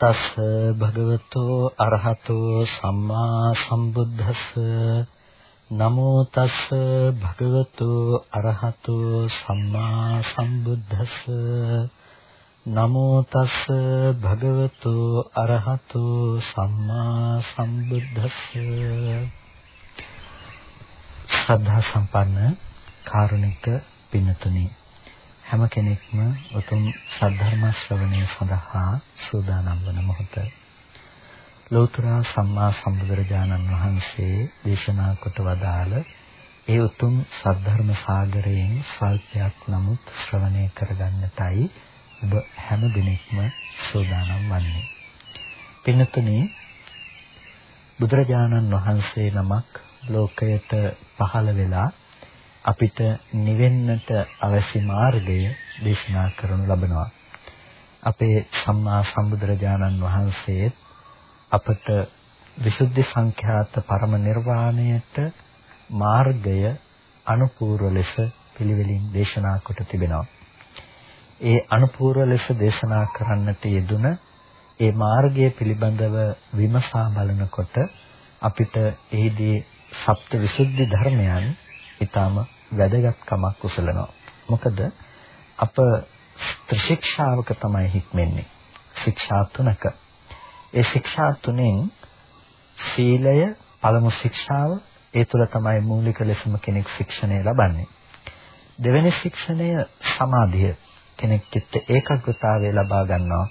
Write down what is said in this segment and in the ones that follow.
නමෝ තස් භගවතෝ අරහතෝ සම්මා සම්බුද්දස්ස. නමෝ තස් භගවතෝ අරහතෝ සම්මා සම්බුද්දස්ස. නමෝ තස් භගවතෝ අරහතෝ සම්මා සම්බුද්දස්ස. ශ්‍රද්ධා සම්පන්න කාරුණික පින්තුනි හැම කෙනෙක්ම උතුම් සද්ධර්ම ශ්‍රවණය සඳහා සූදානම් වන මොහොත ලෝතර සම්මා සම්බුදුරජාණන් වහන්සේ දේශනා කොට වදාළ ඒ උතුම් සද්ධර්ම සාගරයෙන් ස්වල්පයක් නමුත් ශ්‍රවණය කරගන්නටයි ඔබ හැම දිනෙකම සූදානම් වන්නේ. පින්තුනි බුදුරජාණන් වහන්සේ නමක් ලෝකයට පහළ වෙලා අපිට නිවෙන්නට අවශ්‍ය මාර්ගය දේශනා කරනු ලබනවා. අපේ සම්මා සම්බුදුරජාණන් වහන්සේ අපට විසුද්ධි සංඛ්‍යාත පරම නිර්වාණයට මාර්ගය අනුපූර්ව ලෙස පිළිවෙලින් දේශනා කොට තිබෙනවා. ඒ අනුපූර්ව ලෙස දේශනා කරන්නට යෙදුන ඒ මාර්ගය පිළිබඳව විමසා බලනකොට අපිට එහිදී සප්ත විසුද්ධි ධර්මයන් ඊටාම වැදගත්කමක් උසලනවා. මොකද අප ත්‍රිශික්ෂාවක තමයි හික්මන්නේ. ශික්ෂා තුනක. ඒ ශික්ෂා තුනෙන් සීලය පළමු ශික්ෂාව ඒ තුල තමයි මූලික ලෙසම කෙනෙක් ශික්ෂණය ලබන්නේ. දෙවෙනි ශික්ෂණය සමාධිය. කෙනෙක් චිත්ත ඒකාග්‍රතාවය ලබා ගන්නවා.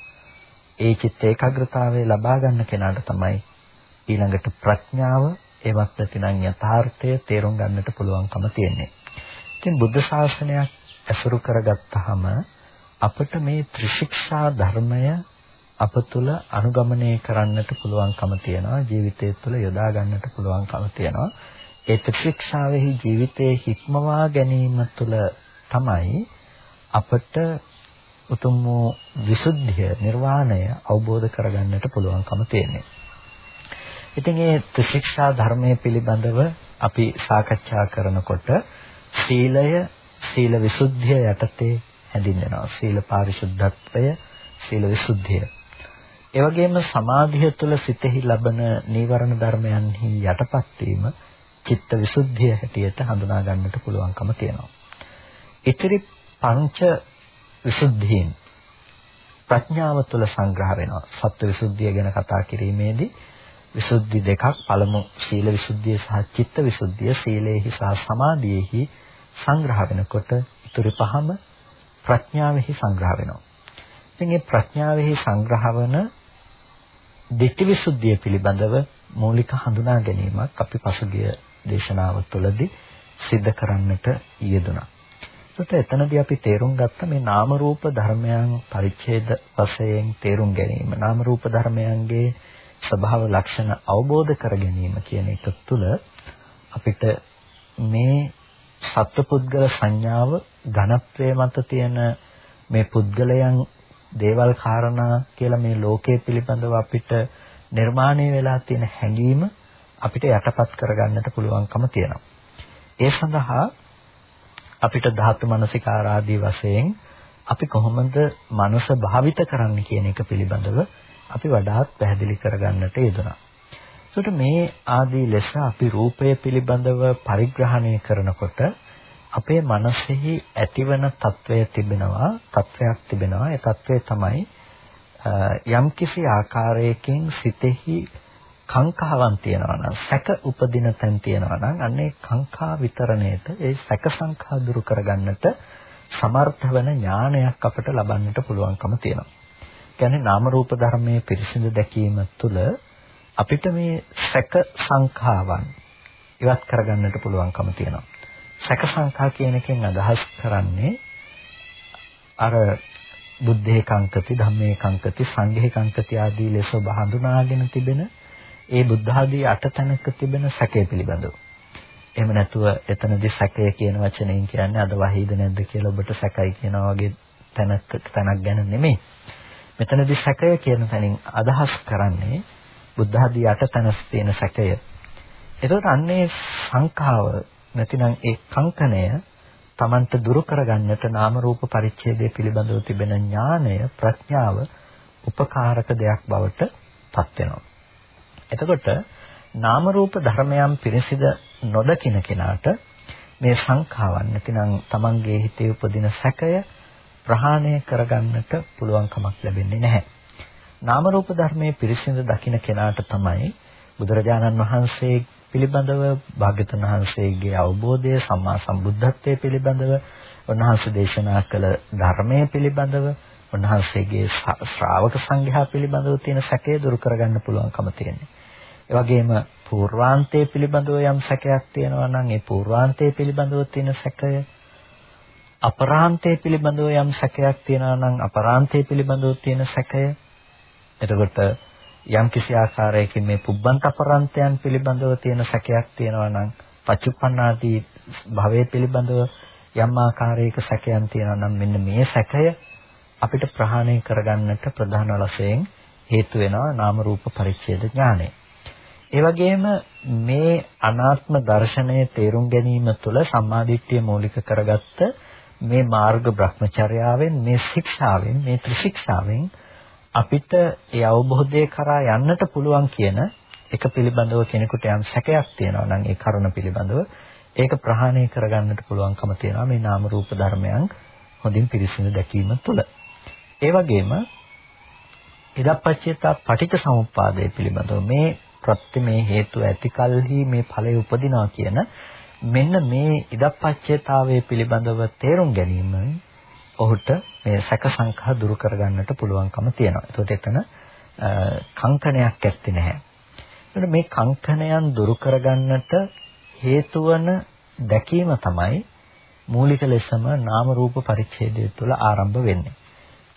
ඒ චිත්ත ඒකාග්‍රතාවය ලබා ගන්න කෙනාට තමයි ඊළඟට ප්‍රඥාව ඒවත් නැතිනම් යථාර්ථය තේරුම් ගන්නට පුළුවන්කම තියෙන්නේ. ඉතින් බුද්ධ ශාසනයක් ඇසුරු කරගත්තාම අපිට මේ ත්‍රිශික්ෂා ධර්මය අප තුළ අනුගමනය කරන්නට පුළුවන්කම තියෙනවා. ජීවිතය තුළ යොදා ගන්නට පුළුවන්කම තියෙනවා. ඒ ත්‍රිශික්ෂාවෙහි ජීවිතයේ හික්මවා ගැනීම තුළ තමයි අපට උතුම් වූ විසුද්ධිය නිර්වාණය අවබෝධ කරගන්නට පුළුවන්කම තියෙන්නේ. ඉතින් මේ ත්‍රිශික්ෂා ධර්මයේ පිළිබඳව අපි සාකච්ඡා කරනකොට සීලය සීල විසුද්ධිය යටතේ හැඳින්වෙනවා. සීල පාරිශුද්ධත්වය, සීල විසුද්ධිය. ඒ වගේම සමාධිය තුළ සිතෙහි ලබන නීවරණ ධර්මයන්හි යටපත් වීම චිත්ත විසුද්ධිය හැටියට හඳුනා ගන්නට පුළුවන්කම තියෙනවා. ඉතිරි පංච විසුද්ධීන් ප්‍රඥාව තුළ සංග්‍රහ වෙනවා. සත්‍ය විසුද්ධිය ගැන කතා කිරීමේදී විසුද්ධි දෙකක් පළමු සීල විසුද්ධිය සහ චිත්ත විසුද්ධිය සීලේහි සහ සමාධියේහි සංග්‍රහ වෙනකොට ඉතුරු පහම ප්‍රඥාවෙහි සංග්‍රහ වෙනවා. ඉතින් මේ ප්‍රඥාවෙහි සංග්‍රහ වන ditthi visuddhiya පිළිබඳව මූලික හඳුනා ගැනීමක් අපි පසුගිය දේශනාව තුළදී සිද්ධ කරන්නට යෙදුණා. ඒකට එතනදී අපි තේරුම් ගත්ත මේ නාම රූප ධර්මයන් පරිච්ඡේද වශයෙන් තේරුම් ගැනීම. නාම රූප ධර්මයන්ගේ ස්වභාව ලක්ෂණ අවබෝධ කර ගැනීම කියන එක තුළ අපිට මේ සත්පුද්ගල සංඥාව ඝනත්වයේ මත තියෙන මේ පුද්ගලයන් දේවල් කාරණා කියලා මේ ලෝකයේ පිළිබඳව අපිට නිර්මාණය වෙලා තියෙන හැඟීම අපිට යටපත් කරගන්නට පුළුවන්කම තියෙනවා. ඒ සඳහා අපිට ධාතු මනසිකාර ආදී වශයෙන් අපි කොහොමද මනස භාවිත කරන්න කියන එක පිළිබඳව අපි වඩාත් පැහැදිලි කරගන්නට යෙදුණා. ඒකට මේ ආදී ලෙස අපි රූපය පිළිබඳව පරිග්‍රහණය කරනකොට අපේ මනසෙහි ඇතිවන తත්වය තිබෙනවා, తත්වයක් තිබෙනවා. ඒ తත්වය තමයි යම්කිසි ආකාරයකින් සිතෙහි කාංකාවන් තියනවා නම් සැක උපදින තැන් තියනවා නම් අන්නේ කාංකා විතරණයට ඒ සැක සංඛා දුරු කරගන්නට සමර්ථ වෙන ඥානයක් අපට ලබන්නට පුළුවන්කම තියෙනවා. කියන්නේ නාම රූප ධර්මයේ පිරිසිදු දැකීම තුළ අපිට මේ සැක සංඛාවන් ඉවත් කරගන්නට පුළුවන්කම තියෙනවා. සැක සංඛා කියන එකෙන් අදහස් කරන්නේ අර බුද්ධේ කංකති ධම්මේ කංකති සංඝේ කංකති ආදී ලෙස ඔබ හඳුනාගෙන තිබෙන ඒ බුද්ධ ආදී අටතැනක තිබෙන සැකය පිළිබඳව. එහෙම නැතුව එතනදී සැකය කියන වචනයෙන් කියන්නේ අද වහීද නැද්ද කියලා ඔබට සැකයි කියනවා වගේ තැනක් තැනක් ගැන නෙමෙයි. මෙතනදී සැකය කියන තැනින් අදහස් කරන්නේ බුද්ධ ආදී යට තැනස් තියෙන සැකය. එතකොට අන්නේ සංඛාව නැතිනම් ඒ කංකණය Tamanට දුරු කරගන්නට නාම රූප පරිච්ඡේදය පිළිබඳව තිබෙන ඥානය ප්‍රඥාව උපකාරක දෙයක් බවට පත් වෙනවා. එතකොට නාම රූප ධර්මයන් පිරිසිද නොදකින කෙනාට මේ සංඛාවන් නැතිනම් තමන්ගේ හිතේ උපදින සැකය ප්‍රහාණය කරගන්නට පුළුවන්කමක් ලැබෙන්නේ නැහැ. නාම රූප ධර්මයේ පිරිසිඳ දකින්න කෙනාට තමයි බුදුරජාණන් වහන්සේ පිළිබඳව භාග්‍යතුන් වහන්සේගේ අවබෝධය සම්මා සම්බුද්ධත්වයේ පිළිබඳව උන්වහන්සේ දේශනා කළ ධර්මයේ පිළිබඳව උන්වහන්සේගේ ශ්‍රාවක සංඝයා පිළිබඳව තියෙන සැකය දුරු කරගන්න පුළුවන්කම තියෙනවා. ඒ වගේම පූර්වාන්තයේ පිළිබඳව යම් සැකයක් තියෙනවා නම් ඒ පූර්වාන්තයේ පිළිබඳව තියෙන සැකය අපරාන්තයේ පිළිබඳව යම් සැකයක් තියෙනවා නම් අපරාන්තයේ පිළිබඳව තියෙන සැකය එතකොට යම් කිසි ආකාරයකින් මේ පුබ්බන්ත අපරාන්තයන් පිළිබඳව තියෙන සැකයක් තියෙනවා නම් පච්චුප්පන්නාදී භවයේ පිළිබඳව යම් ආකාරයක සැකයන් තියෙනවා නම් මෙන්න මේ සැකය අපිට ප්‍රහාණය කරගන්නට ප්‍රධාන වශයෙන් හේතු වෙනවා නාම රූප පරිච්ඡේද ඥානය. ඒ වගේම මේ අනාත්ම දර්ශනය තේරුම් ගැනීම තුළ සම්මාදිට්ඨිය මූලික කරගත්ත මේ මාර්ග භ්‍රමචර්යාවෙන් මේ ශික්ෂාවෙන් මේ ත්‍රිශික්ෂාවෙන් අපිට ඒ අවබෝධය කරා යන්නට පුළුවන් කියන එක පිළිබඳව කෙනෙකුට යම් සැකයක් තියෙනවා නම් ඒ කරුණ පිළිබඳව ඒක ප්‍රහාණය කරගන්නට පුළුවන්කම තියෙනවා මේ නාම රූප ධර්මයන් හොඳින් පිරිසිදු දැකීම තුළ. ඒ වගේම ඉදප්පච්චේතා පටිච්ච සමුප්පාදය පිළිබඳව මේ ප්‍රත්‍ය මේ හේතු ඇතිකල්හි මේ ඵලය උපදිනවා කියන මෙන්න මේ ඉදප්පච්චේතාවයේ පිළිබඳව තේරුම් ගැනීමෙන් ඔහුට මේ සැක සංඛා දුරු කරගන්නට පුළුවන්කම තියෙනවා. ඒකට එතන කංකණයක් ඇත්තේ නැහැ. එතකොට මේ කංකණයන් දුරු කරගන්නට හේතු වන දැකීම තමයි මූලික ලෙසම නාම රූප පරිච්ඡේදය තුළ ආරම්භ වෙන්නේ.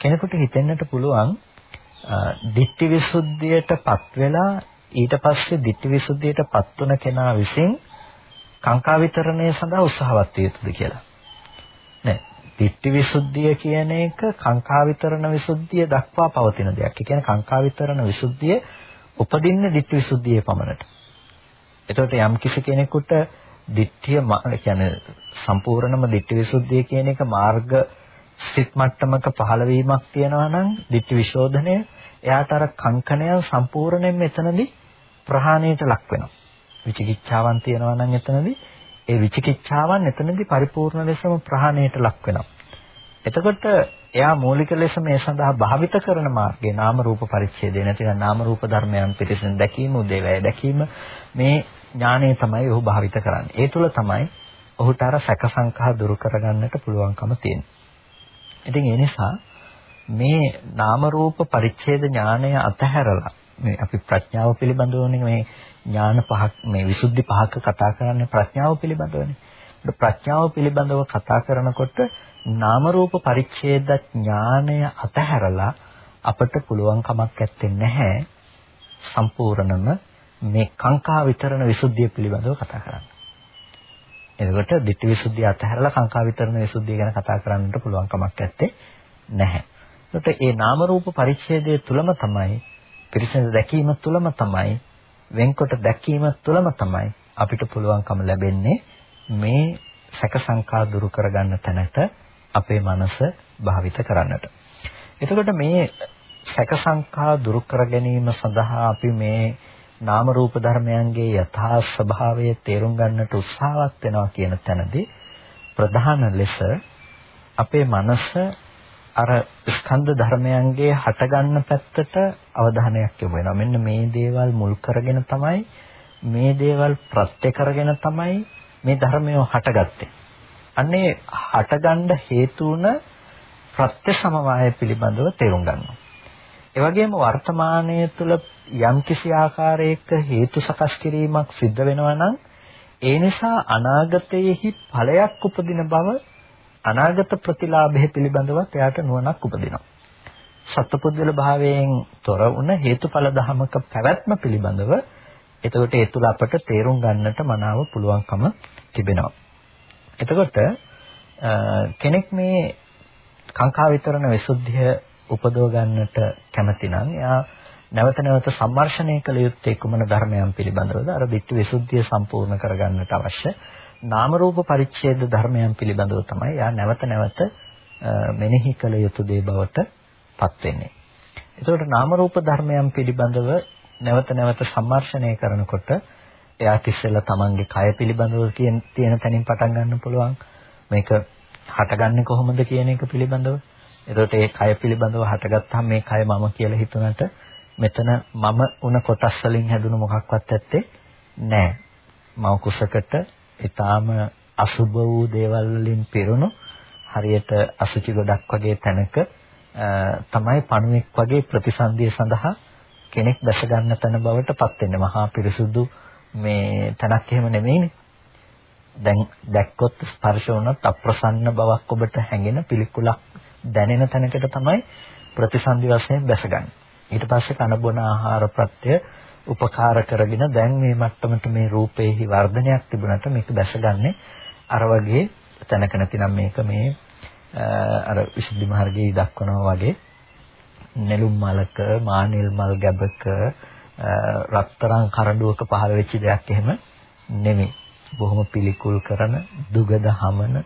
කෙනෙකුට හිතෙන්නට පුළුවන් ditthi visuddhiyටපත් වෙලා ඊට පස්සේ ditthi visuddhiyටපත් වුණ කෙනා විසින් කාංකා විතරණය සඳහා උත්සාහවත් විය යුතුද කියලා. නෑ. ditthi visuddhiය කියන එක කාංකා විතරණ විසුද්ධිය දක්වා පවතින දෙයක්. ඒ කියන්නේ කාංකා විතරණ විසුද්ධිය උපදින්නේ ditthi visuddhiයේ පමණට. එතකොට යම් කිසි කෙනෙකුට ditthිය කියන්නේ සම්පූර්ණම ditthi visuddhiය කියන එක මාර්ග සිත් මට්ටමක පහළ වීමක් තියෙනවා නම් ditthi විශෝධනය එයාට අර කංකණය සම්පූර්ණයෙන් මෙතනදී ප්‍රහාණයට ලක් වෙනවා. විචිකිච්ඡාවන් තියෙනවා නම් එතනදී ඒ විචිකිච්ඡාවන් එතනදී පරිපූර්ණ ලෙසම ප්‍රහාණයට ලක් වෙනවා. එතකොට එයා මූලික ලෙස මේ සඳහා භාවිත කරන මාර්ගයේ නාම රූප පරිච්ඡේදය නැතිනම් නාම රූප ධර්මයන් පිටින් දැකීම උදේවැය දැකීම මේ ඥානය තමයි ඔහු භාවිත කරන්නේ. ඒ තුල තමයි ඔහුට අර සැක සංකහ දුරු කරගන්නට පුළුවන්කම තියෙන්නේ. ඉතින් ඒ නිසා මේ නාම රූප පරිච්ඡේද ඥානය අතහැරලා මේ අපි ප්‍රඥාව පිළිබඳවනේ මේ ඥාන පහක් මේ විසුද්ධි පහක කතා කරන්නේ ප්‍රඥාව පිළිබඳවනේ. ප්‍රඥාව පිළිබඳව කතා කරනකොට නාම රූප පරිච්ඡේද ඥානය අතහැරලා අපට පුළුවන් කමක් නැත්තේ නැහැ සම්පූර්ණම මේ කාංකා විතරණ විසුද්ධිය පිළිබඳව කතා කරන්න. එතකොට ditthi visuddhiය අතහැරලා කාංකා විතරණ විසුද්ධිය ගැන කතා කරන්නට පුළුවන් කමක් නැත්තේ නැහැ. එතකොට මේ නාම රූප පරිච්ඡේදය තුලම තමයි පිරිසිදු දැකීම තුලම තමයි වෙන්කොට දැකීම තුලම තමයි අපිට පුළුවන්කම ලැබෙන්නේ මේ සැක සංකා දුරු කරගන්න තැනට අපේ මනස භාවිත කරන්නට. එතකොට මේ සැක සංකා දුරු කර ගැනීම සඳහා අපි මේ නාම රූප ධර්මයන්ගේ යථා ස්වභාවය තේරුම් ගන්නට උත්සාහවත් වෙනවා කියන තැනදී ප්‍රධාන ලෙස අපේ මනස අර ස්කන්ධ ධර්මයන්ගේ හටගන්න පැත්තට අවධානයක් යොමු වෙනවා. මෙන්න මේ දේවල් මුල් කරගෙන තමයි මේ දේවල් ප්‍රත්‍ය කරගෙන තමයි මේ ධර්මය හටගත්තේ. අන්නේ හටගන්න හේතු වුණ ප්‍රත්‍ය සමவாய පිළිබඳව තේරුම් ගන්නවා. ඒ වගේම වර්තමානයේ තුල යම්කිසි ආකාරයක හේතු සකස් කිරීමක් සිද්ධ වෙනවා නම් ඒ නිසා අනාගතයේහි ඵලයක් උපදින බව අනාගත ප්‍රතිලාභය පිළිබඳවත් එයාට නුවණක් උපදිනවා. සත්පුද්ගල භාවයෙන් තොර වුණ හේතුඵල ධමක පැවැත්ම පිළිබඳව එතකොට ඒ තුල අපට තේරුම් ගන්නට මනාව පුළුවන්කම තිබෙනවා. එතකොට කෙනෙක් මේ කාංකා විතරණ විසුද්ධිය උපදව ගන්නට කැමති නම් එයා නැවත නැවත සම්මර්ෂණය කළ යුත්තේ කුමන ධර්මයන් පිළිබඳවද අර ධිට්ඨි විසුද්ධිය සම්පූර්ණ කරගන්නට අවශ්‍ය නාම රූප පරිච්ඡේද ධර්මයන් පිළිබඳව තමයි යා නැවත නැවත මෙනෙහි කළ යුතු දේ බවට පත් වෙන්නේ. එතකොට නාම රූප ධර්මයන් පිළිබඳව නැවත නැවත සම්මර්ෂණය කරනකොට එයාට ඉස්සෙල්ලා තමන්ගේ කය පිළිබඳව කියන තියෙන තැනින් පටන් ගන්න පුළුවන්. මේක හටගන්නේ කොහොමද කියන එක පිළිබඳව. එතකොට ඒ කය පිළිබඳව හටගත්තාම මේ කය මම කියලා හිතුණට මෙතන මම උන කොටස් වලින් හැදුණු මොකක්වත් ඇත්තේ නැහැ. මව කුසකට ඊටාම අසුබ වූ දේවල් වලින් පිරුණු හරියට අසුචි ගොඩක් වගේ තැනක තමයි පණුවෙක් වගේ ප්‍රතිසන්දිය සඳහා කෙනෙක් දැස ගන්න තැන බවට පත් වෙන්නේ. මහා පිරිසුදු මේ තැනක් එහෙම නෙමෙයිනේ. දැන් දැක්කොත් ස්පර්ශ වුණත් අප්‍රසන්න බවක් ඔබට හැඟෙන පිළිකුලක් දැනෙන තැනකට තමයි ප්‍රතිසන්දි වශයෙන් බැසගන්නේ. ඊට පස්සේ කන බොන ආහාර ප්‍රත්‍ය උපකාර කරගෙන දැන් මේ මට්ටමට මේ රූපේහි වර්ධනයක් තිබුණාට මේක දැසගන්නේ අර වගේ තැනක නැතිනම් මේක මේ අර විසුද්ධි මාර්ගයේ දක්වනවා වගේ නෙළුම් මලක මානෙල් මල් ගැබක රත්තරන් කරඬුවක පහළ වෙච්ච දෙයක් එහෙම නෙමෙයි. බොහොම පිළිකුල් කරන දුගද හමන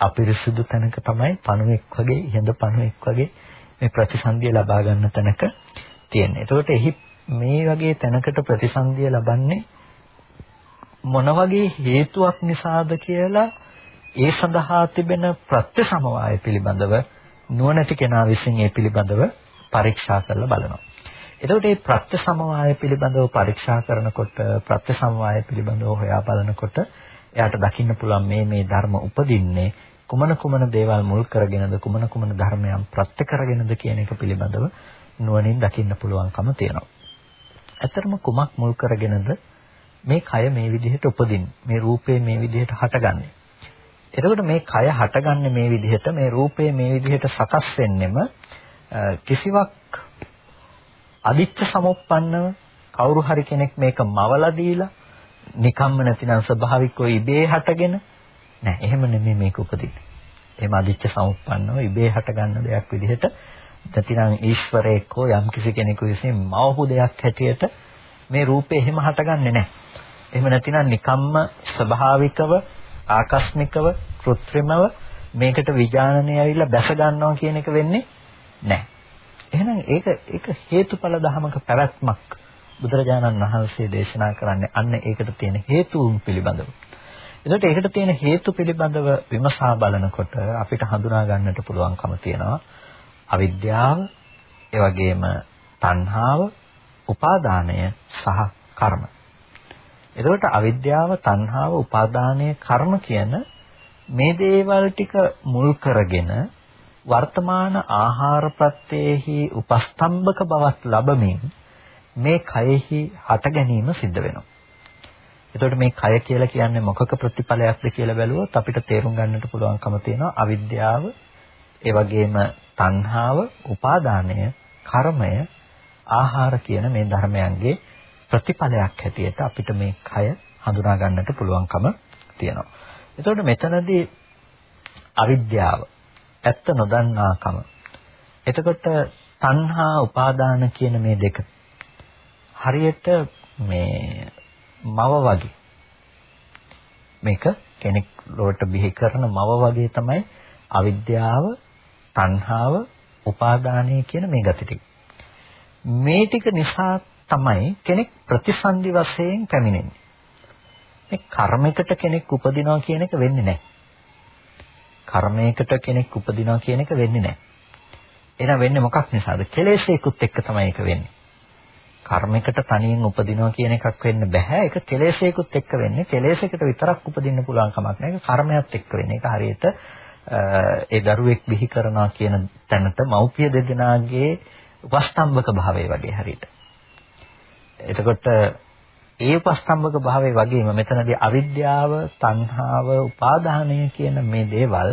අපිරිසුදු තැනක තමයි පණුවෙක් වගේ ඉහඳ පණුවෙක් වගේ මේ ප්‍රතිසන්දිය ලබා ගන්න තැනක තියෙන්නේ. එතකොට එහි මේ වගේ තැනකට ප්‍රතිසන්දිය ලබන්නේ මොන වගේ හේතුවක් නිසාද කියලා ඒ සඳහා තිබෙන ප්‍රත්‍ය සමவாய පිළිබඳව නුවණැති කෙනා විසින් ඒ පිළිබඳව පරීක්ෂා කරලා බලනවා. එතකොට මේ ප්‍රත්‍ය සමவாய පිළිබඳව පරීක්ෂා කරනකොට ප්‍රත්‍ය සමவாய පිළිබඳව හොයා බලනකොට එයාට දකින්න පුළුවන් මේ මේ ධර්ම උපදින්නේ කුමන කුමන දේවල් මුල් කරගෙනද කුමන කුමන ධර්මයන් ප්‍රත්‍ය කරගෙනද කියන එක පිළිබඳව නුවණින් දකින්න පුළුවන්කම තියෙනවා. ඇත්තටම කුමක් මුල් කරගෙනද මේ කය මේ විදිහට උපදින්නේ මේ රූපේ මේ විදිහට හටගන්නේ එතකොට මේ කය හටගන්නේ මේ විදිහට මේ රූපය මේ විදිහට සකස් වෙන්නෙම කිසිවක් අදිච්ච සමුප්පන්නව කවුරු හරි කෙනෙක් මේක මවලා දීලා නිකම්ම නැතිනම් ස්වභාවිකව ඉබේ හටගෙන නෑ එහෙම නෙමෙයි මේක උපදින්නේ. එහෙම අදිච්ච සමුප්පන්නව ඉබේ හටගන්න දෙයක් විදිහට නැතිනම් ඊශ්වරයෙක් හෝ යම් කිසි කෙනෙකු විසින් මවපු දෙයක් හැටියට මේ රූපේ එහෙම හටගන්නේ නෑ. එහෙම නැතිනම් නිකම්ම ස්වභාවිකව ආකස්මිකව કૃත්‍රිමව මේකට විඥානනය ඇවිල්ලා බැස ගන්නවා කියන එක වෙන්නේ නැහැ. එහෙනම් ඒක ඒක හේතුඵල ධමක පැවැත්මක් බුදුරජාණන් වහන්සේ දේශනා කරන්නේ අන්න ඒකට තියෙන හේතුන් පිළිබඳව. එතකොට ඒකට තියෙන හේතු පිළිබඳව විමසා බලනකොට අපිට හඳුනා ගන්නට පුළුවන්කම තියෙනවා අවිද්‍යාව, ඒ වගේම තණ්හාව, උපාදානය සහ කර්ම. එතකොට අවිද්‍යාව, තණ්හාව, උපාදානය, කර්ම කියන මේ දේවල් ටික මුල් කරගෙන වර්තමාන ආහාර ප්‍රත්‍යෙහි උපස්තම්භක බවක් ලැබමින් මේ කයෙහි හට ගැනීම සිද්ධ වෙනවා. එතකොට මේ කය කියලා කියන්නේ මොකක ප්‍රතිඵලයක්ද කියලා බැලුවොත් අපිට තේරුම් ගන්නට පුළුවන්කම තියෙනවා අවිද්‍යාව, ඒ වගේම තණ්හාව, උපාදානය, කර්මය, ආහාර කියන මේ ධර්මයන්ගේ ප්‍රතිඵලයක් හැටියට අපිට මේ කය හඳුනා ගන්නට පුළුවන්කම තියෙනවා. එතකොට මෙතනදී අවිද්‍යාව ඇත්ත නොදන්නාකම. එතකොට තණ්හා උපාදාන කියන මේ දෙක හරියට මේ මව වගේ මේක කෙනෙක් ලොවට බිහි කරන මව වගේ තමයි අවිද්‍යාව තණ්හාව උපාදානය කියන මේ ගති ටික. මේ ටික නිසා තමයි කෙනෙක් ප්‍රතිසන්දි වශයෙන් පැමිණෙන්නේ. මේ කර්මයකට කෙනෙක් උපදිනවා කියන එක වෙන්නේ නැහැ. කර්මයකට කෙනෙක් උපදිනවා කියන එක වෙන්නේ නැහැ. එහෙනම් වෙන්නේ මොකක් නිසාද? කෙලෙසේකුත් එක්ක තමයි ඒක වෙන්නේ. කර්මයකට තනියෙන් උපදිනවා කියන එකක් වෙන්න බෑ. ඒක කෙලෙසේකුත් එක්ක වෙන්නේ. කෙලෙසයකට විතරක් උපදින්න පුළුවන් කමක් නැහැ. ඒක කර්මයක් එක්ක වෙන්නේ. ඒක හරියට ඒ දරුවෙක් බිහි කරනවා කියන තැනට මව්පිය දෙදෙනාගේ වස්තම්බක භාවය වගේ හරියට. එතකොට ඒ උපස්තම්භක භාවයේ වගේම මෙතනදී අවිද්‍යාව, තණ්හාව, උපාදානය කියන මේ දේවල්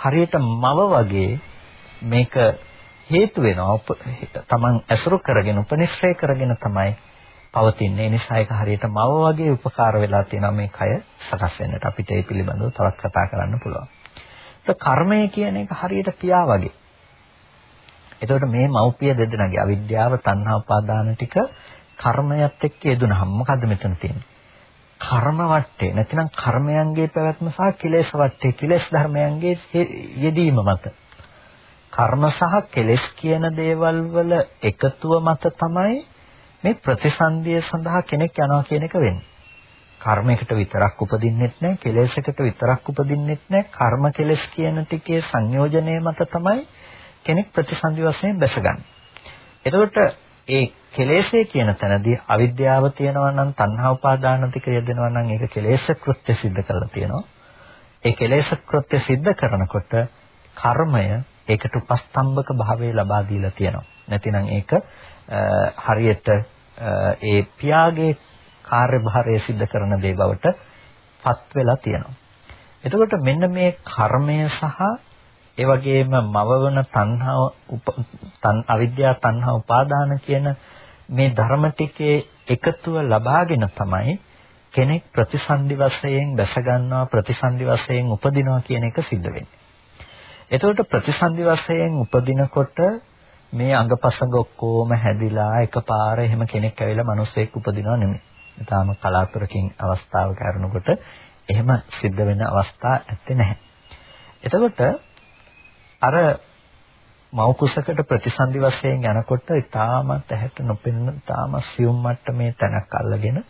හරියට මව වගේ මේක හේතු වෙනවා. තමන් ඇසුරු කරගෙන උපනිශ්‍රය කරගෙන තමයි පවතින්නේ. ඒ නිසා ඒක හරියට මව වගේ උපකාර වෙලා තියෙනවා මේ කය සකස් වෙන්නට. අපිට ඒ පිළිබඳව තවත් කතා කරන්න පුළුවන්. ඒක කර්මය කියන එක හරියට පියා වගේ. එතකොට මේ මෞපිය දෙදෙනාගේ අවිද්‍යාව, තණ්හා, උපාදාන ටික කර්මයත් එක්ක යෙදුනහම මොකද්ද මෙතන තියෙන්නේ? කර්ම වටේ නැතිනම් කර්මයන්ගේ පැවැත්ම සහ කිලේශ වටේ කිලේශ ධර්මයන්ගේ යෙදීම මත. කර්ම සහ කෙලෙස් කියන දේවල් වල එකතුව මත තමයි මේ ප්‍රතිසන්දිය සඳහා කෙනෙක් යනවා කියන එක වෙන්නේ. කර්මයකට විතරක් උපදින්නෙත් නැහැ, කෙලෙසකට විතරක් උපදින්නෙත් නැහැ. කර්ම කෙලෙස් කියන ටිකේ සංයෝජනය මත තමයි කෙනෙක් ප්‍රතිසන්දි වශයෙන් බැසගන්නේ. එතකොට ඒ කෙලෙසේ කියන තැනදී අවිද්‍යාව තියෙනවා නම් තණ්හා උපාදාන ටික යෙදෙනවා නම් ඒක කෙලෙස් කෘත්‍ය સિદ્ધ කරලා තියෙනවා. ඒ කෙලෙස් කෘත්‍ය સિદ્ધ කරනකොට කර්මය ඒකට උපස්තම්භක භාවය ලබා දීලා තියෙනවා. නැතිනම් ඒක හරියට ඒ පියාගේ කාර්යභාරය સિદ્ધ කරන දේ බවට පත් වෙලා තියෙනවා. එතකොට මෙන්න මේ කර්මය සහ ඒ වගේම මවවන තණ්හාව තන් අවිද්‍යා තණ්හා උපාදාන කියන මේ ධර්ම ටිකේ එකතුව ලබාගෙන තමයි කෙනෙක් ප්‍රතිසන්දි වශයෙන් දැස ගන්නවා ප්‍රතිසන්දි වශයෙන් උපදිනවා කියන එක සිද්ධ වෙන්නේ. එතකොට ප්‍රතිසන්දි වශයෙන් උපදිනකොට මේ අංගපසංග ඔක්කොම හැදිලා එකපාර එහෙම කෙනෙක් ඇවිල්ලා මිනිස්සෙක් උපදිනව නෙමෙයි. ඊටාම කලාතුරකින් අවස්ථාවක කරනකොට එහෙම සිද්ධ වෙන අවස්ථා ඇත්තේ නැහැ. එතකොට අර මව් කුසකට ප්‍රතිසන්දි වශයෙන් යනකොට ඊටාමත් ඇහැට නොපෙනෙන ඊටාම සියුම් මට්ටමේ තැනක් අල්ලගෙන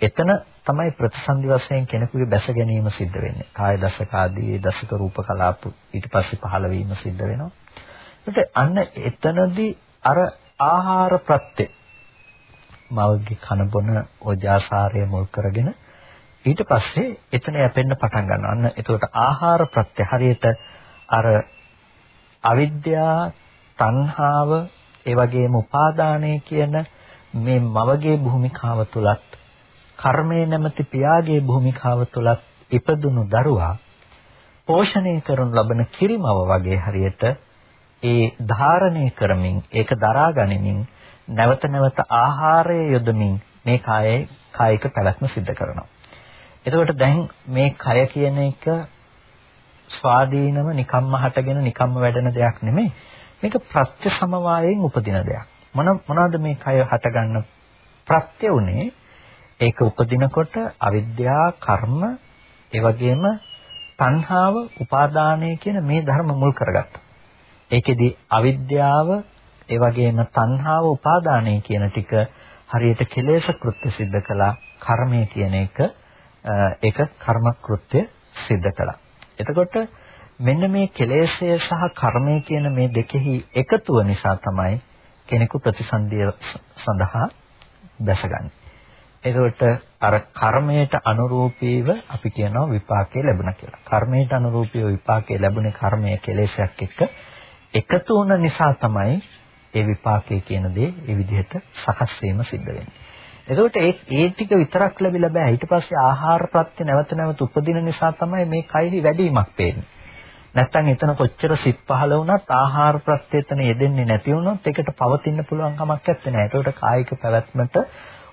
එතන තමයි ප්‍රතිසන්දි වශයෙන් කෙනෙකුගේ බැස ගැනීම සිද්ධ වෙන්නේ. කාය දශක ආදී දශක රූප කලාප ඊට පස්සේ පහළ වීම සිද්ධ වෙනවා. ඒකට අන්න එතනදී අර ආහාර ප්‍රත්‍ය මවගේ කන බොන ඕජාසාරය මුල් කරගෙන ඊට පස්සේ එතන යැපෙන්න පටන් ගන්නවා. අන්න එතකොට ආහාර ප්‍රත්‍ය හරියට අර අවිද්‍යා, තණ්හාව, ඒ වගේම උපාදානය කියන මේ මවගේ භූමිකාව තුලත් කර්මයේ නැමැති පියාගේ භූමිකාව තුලත් ඉපදුණු දරුවා පෝෂණය කරනු ලබන කිරිමව වගේ හරියට ඒ ධාරණය කරමින් ඒක දරා ගනිමින් නැවත නැවත ආහාරය යොදමින් මේ කායේ කායික පැවැත්ම සිද්ධ කරනවා. එතකොට දැන් මේ කය කියන එක ස්වාධීනව නිකම්ම හටගෙන නිකම්ම වැඩෙන දෙයක් නෙමෙයි. මේක ප්‍රත්‍ය සමவாயයෙන් උපදින දෙයක්. මොන මොනවාද මේ කය හටගන්න ප්‍රත්‍ය උනේ? ඒක උපදිනකොට අවිද්‍යා, කර්ම, ඒ වගේම තණ්හාව, උපාදානය කියන මේ ධර්ම මුල් කරගත්තා. ඒකෙදි අවිද්‍යාව, ඒ වගේම තණ්හාව උපාදානය කියන ටික හරියට කෙලෙස් කෘත්‍ය සිද්ධ කළා කර්මය කියන එක ඒක කර්ම කෘත්‍ය සිද්ධ කළා. එතකොට මෙන්න මේ කෙලෙස්ය සහ කර්මය කියන මේ දෙකෙහි එකතුව නිසා තමයි කෙනෙකු ප්‍රතිසන්දිය සඳහා දැසගන්නේ. එතකොට අර කර්මයට අනුරූපීව අපි කියනවා විපාකේ ලැබුණා කියලා. කර්මයට අනුරූපීව විපාකේ ලැබුණේ කර්මය කෙලෙසයක් එක්ක එකතු වුණ නිසා තමයි ඒ විපාකේ කියන දේ ඒ විදිහට සකස් වීම සිද්ධ වෙන්නේ. එතකොට ඒ ඒ ටික විතරක් ලැබිලා බෑ. ඊට පස්සේ ආහාර ප්‍රත්‍ය නැවත නැවත උපදින නිසා තමයි මේ කයෙහි වැඩිවීමක් පේන්නේ. නැත්තම් එතන කොච්චර සිත් පහළ වුණත් ආහාර ප්‍රත්‍ය එතන යෙදෙන්නේ නැති වුණොත් ඒකට පවතින්න පුළුවන් කමක් නැත්තේ නෑ. එතකොට කායික පැවැත්මට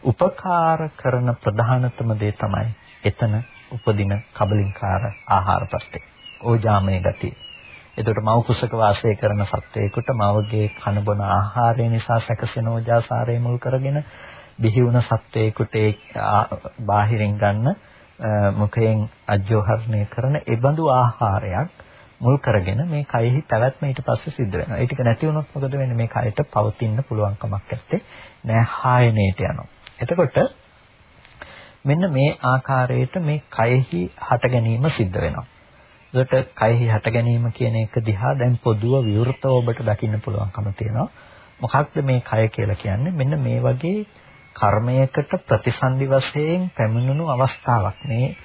උපකාර කරන ප්‍රධානතම දේ තමයි එතන උපදින කබලින්කාර ආහාර ප්‍රත්‍ය. ඕජාමය ගතිය. එතකොට මව කුසක වාසය කරන සත්වයකට මවගේ කන බොන ආහාරය නිසා සැකසෙන ඕජාසාරය මුල් කරගෙන බිහි වුණ සත්වයකට ඒ බාහිරින් ගන්න මුඛයෙන් අජෝහරණය කරන ඒ බඳු ආහාරයක් මුල් කරගෙන මේ කයෙහි පැවැත්ම ඊට පස්සේ සිද්ධ වෙනවා. ඒ ටික නැති වුණොත් මොකද වෙන්නේ? මේ කයට පවතින්න පුළුවන් කමක් නැත්තේ. නෑ හායනයට යනවා. එතකොට මෙන්න මේ ආකාරයට මේ කයෙහි හට ගැනීම සිද්ධ වෙනවා. ඒකට කයෙහි හට ගැනීම කියන එක දිහා දැන් පොදුව විවෘතව ඔබට දකින්න පුළුවන්කම තියෙනවා. මොකක්ද මේ කය කියලා කියන්නේ? මෙන්න මේ වගේ කර්මයකට ප්‍රතිසන්දි වශයෙන් පැමිණුණු අවස්ථාවක් මේ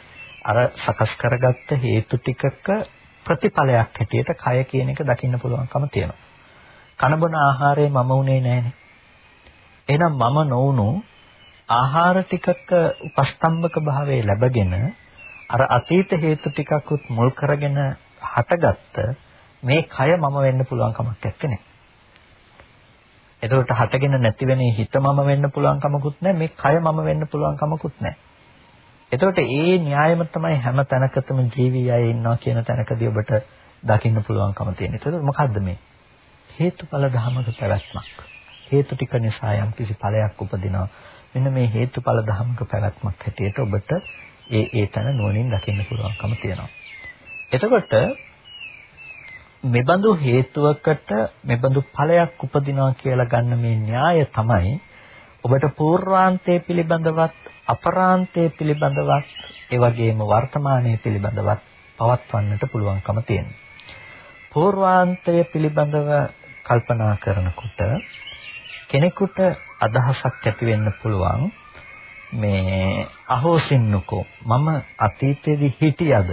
අර සකස් කරගත්ත හේතු ටිකක ප්‍රතිඵලයක් හැටියට කය කියන එක දකින්න පුළුවන්කම තියෙනවා. කනබන ආහාරය මම උනේ නැහනේ. එහෙනම් මම නොවුණු ආහාර ටිකක උපස්තම්භක භාවයේ ලැබගෙන අර අතීත හේතු ටිකකුත් මුල් කරගෙන හටගත්ත මේ කය මම වෙන්න පුළුවන් කමක් නැත්තේ. එතකොට හටගෙන නැති වෙන හිත මම වෙන්න පුළුවන් කමකුත් නැහැ මේ කය මම වෙන්න පුළුවන් කමකුත් නැහැ. එතකොට ඒ න්‍යායම තමයි හැම තැනකතම ජීවී අය ඉන්නවා කියන තැනකදී ඔබට දකින්න පුළුවන්කම තියෙන. ඒකද මොකද්ද මේ? හේතුඵල ධමක පැවැත්මක්. හේතු ටික නිසා යම් කිසි ඵලයක් උපදිනවා. මෙන්න මේ හේතුඵල ධමක පැවැත්මක් හැටියට ඔබට ඒ ඒ තැන නුවණින් දකින්න පුළුවන්කම තියෙනවා. එතකොට මෙබඳු හේතුවකට මෙබඳු ඵලයක් උපදිනවා කියලා ගන්න මේ න්‍යාය තමයි ඔබට පූර්වාන්තයේ පිළිබඳවත් අපරාන්තයේ පිළිබඳවත් ඒ වගේම වර්තමානයේ පිළිබඳවත් පවත්වන්නට පුළුවන්කම තියෙනවා. පූර්වාන්තය පිළිබඳව කල්පනා කරනකොට කෙනෙකුට අදහසක් ඇති වෙන්න පුළුවන් මේ අහෝසින්නකෝ. මම අතීතයේදී හිටියද?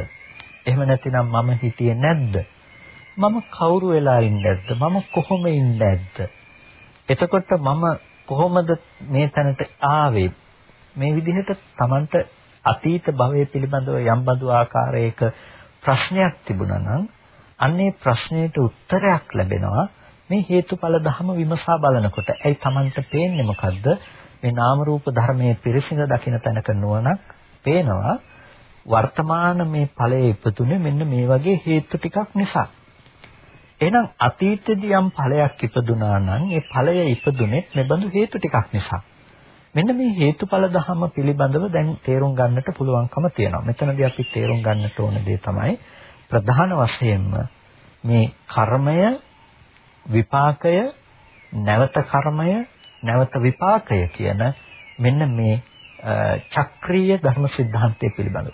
එහෙම නැතිනම් මම හිටියේ නැද්ද? මම කවුරු වෙලා ඉන්නේද? මම කොහොම ඉන්නේද? එතකොට මම කොහොමද මේ තැනට ආවේ? මේ විදිහට Tamanට අතීත භවයේ පිළිබඳව යම් බඳු ආකාරයක ප්‍රශ්නයක් තිබුණා නම් අන්නේ ප්‍රශ්නයට උත්තරයක් ලැබෙනවා. මේ හේතුඵල ධම විමසා බලනකොට. ඇයි Tamanට පේන්නේ මොකද්ද? මේ නාම රූප ධර්මයේ පිරිසිඳ දකින තැනක නුවණක් පේනවා. වර්තමාන මේ ඵලයේ ඉපදුනේ මෙන්න මේ වගේ හේතු ටිකක් නිසා. එහෙනම් අතීතයේදී යම් ඵලයක් ඉපදුනා නම් ඒ ඵලය ඉපදුනේ මෙබඳු හේතු ටිකක් නිසා. මෙන්න මේ හේතුඵල ධහම පිළිබඳව දැන් තේරුම් ගන්නට පුළුවන්කම තියෙනවා. මෙතනදී අපි තේරුම් ගන්නට ඕන දේ තමයි ප්‍රධාන වශයෙන්ම මේ කර්මය විපාකය නැවත කර්මය නැවත විපාකය කියන මෙන්න මේ චක්‍රීය ධර්ම સિદ્ધාන්තය පිළිබඳව.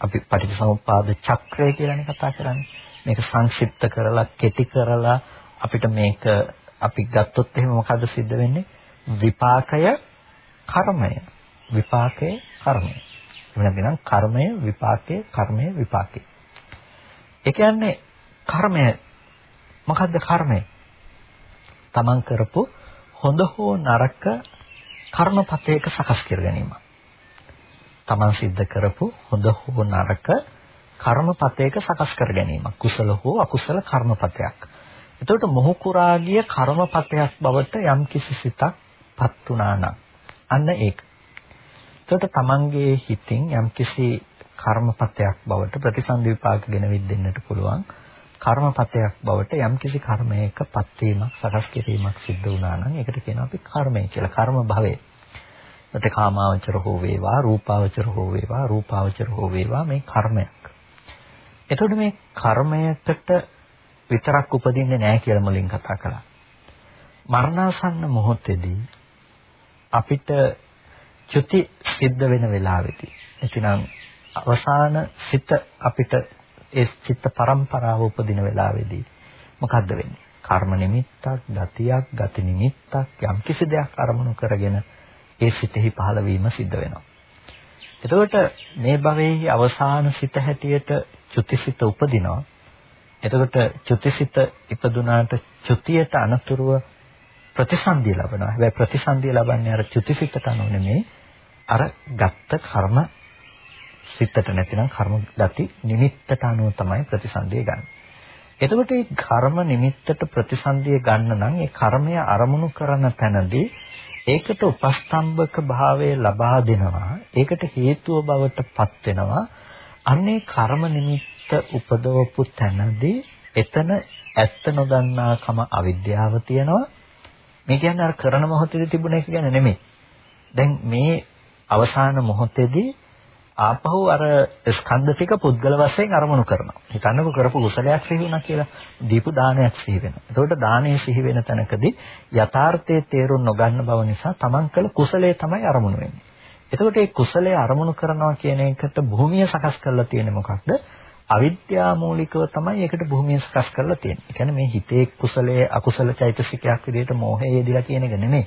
අපි පටිච්චසමුප්පාද චක්‍රය කියලානේ කතා කරන්නේ. මේක සංක්ෂිප්ත කරලා කෙටි කරලා අපිට මේක අපි ගත්තොත් එහෙම මොකද සිද්ධ වෙන්නේ? විපාකය කර්මය. විපාකයේ කර්මය. එහෙම නැත්නම් කර්මය විපාකයේ කර්මය විපාකේ. ඒ කියන්නේ කර්මය මොකද්ද කර්මය? තමන් කරපු හොඳ හෝ නරක කර්මපතයක සකස් කර ගැනීම. තමන් සිද්ධ කරපු හොඳ හෝ නරක කර්මපතයක සකස් කර ගැනීම. කුසල හෝ අකුසල කර්මපතයක්. එතකොට මොහු කුරා ගිය කර්මපතයක් බවට යම් කිසි සිතක් පත් වුණා නම් අන්න ඒක. එතකොට තමන්ගේ හිතින් යම් කිසි කර්මපතයක් බවට ප්‍රතිසන්දි විපාක ගෙන දෙන්නට පුළුවන්. කර්මපතයක් බවට යම්කිසි කර්මයක පත්වීමක් සකස් කිරීමක් සිද්ධ වුණා නම් ඒකට කියනවා අපි කර්මය කියලා. කර්ම භවය. ඒත් කාමාවචර හෝ වේවා, රූපාවචර හෝ වේවා, රූපාවචර හෝ වේවා මේ කර්මයක්. එතකොට මේ කර්මයකට විතරක් උපදින්නේ නැහැ කියලා මුලින් කතා කළා. මරණාසන්න මොහොතේදී අපිට චුති සිද්ධ වෙන වෙලාවෙදී එතිනම් අවසාන සිත අපිට ඒ චිත්ත පරම්පරාව උපදින වෙලාවේදී මොකද්ද වෙන්නේ? කර්ම නිමිත්තක්, ගතියක්, ගති නිමිත්තක් යම් කිසි දෙයක් අරමුණු කරගෙන ඒ සිතෙහි පහළ වීම සිද්ධ වෙනවා. එතකොට මේ භවයේ අවසාන සිත හැටියට චුතිසිත උපදිනවා. එතකොට චුතිසිත ඉපදුනාට චුතියට අනතුරුව ප්‍රතිසන්දිය ලබනවා. හැබැයි ප්‍රතිසන්දිය ලබන්නේ අර චුතිසිතට අනුව නෙමෙයි අර ගත්ත කර්ම සිතට නැතිනම් කර්ම ගති නිමිත්තට අනුව තමයි ප්‍රතිසන්දිය ගන්න. එතකොට මේ කර්ම නිමිත්තට ප්‍රතිසන්දිය ගන්න නම් ඒ කර්මය අරමුණු කරන තැනදී ඒකට උපස්තම්භක භාවය ලබා දෙනවා. ඒකට හේතුව බවට පත් වෙනවා. අන්නේ කර්ම නිමිත්ත උපදවපු තැනදී එතන ඇත්ත නොදන්නාකම අවිද්‍යාව තියෙනවා. මේ කියන්නේ අර කරන මොහොතේදී තිබුණ එක ගැන නෙමෙයි. දැන් මේ අවසාන මොහොතේදී ආපහු අර ස්කන්ධ ටික පුද්ගල වශයෙන් අරමුණු කරනවා. හිතන්නකො කරපු කුසලයක් සිහි වුණා කියලා දීපු දානයක් සිහි වෙනවා. එතකොට දානය සිහි වෙන තැනකදී යථාර්ථයේ තේරුම් නොගන්න බව නිසා තමන් කළ කුසලයේ තමයි අරමුණු වෙන්නේ. එතකොට මේ කුසලයේ අරමුණු කරනවා කියන එකට භූමිය සකස් කරලා තියෙන්නේ මොකක්ද? අවිද්‍යා මූලිකව තමයි ඒකට භූමිය සකස් කරලා තියෙන්නේ. ඒ කියන්නේ මේ හිතේ කුසලයේ අකුසල චෛතසිකයක් විදිහට මෝහය යෙදিলা කියන එක නෙමෙයි.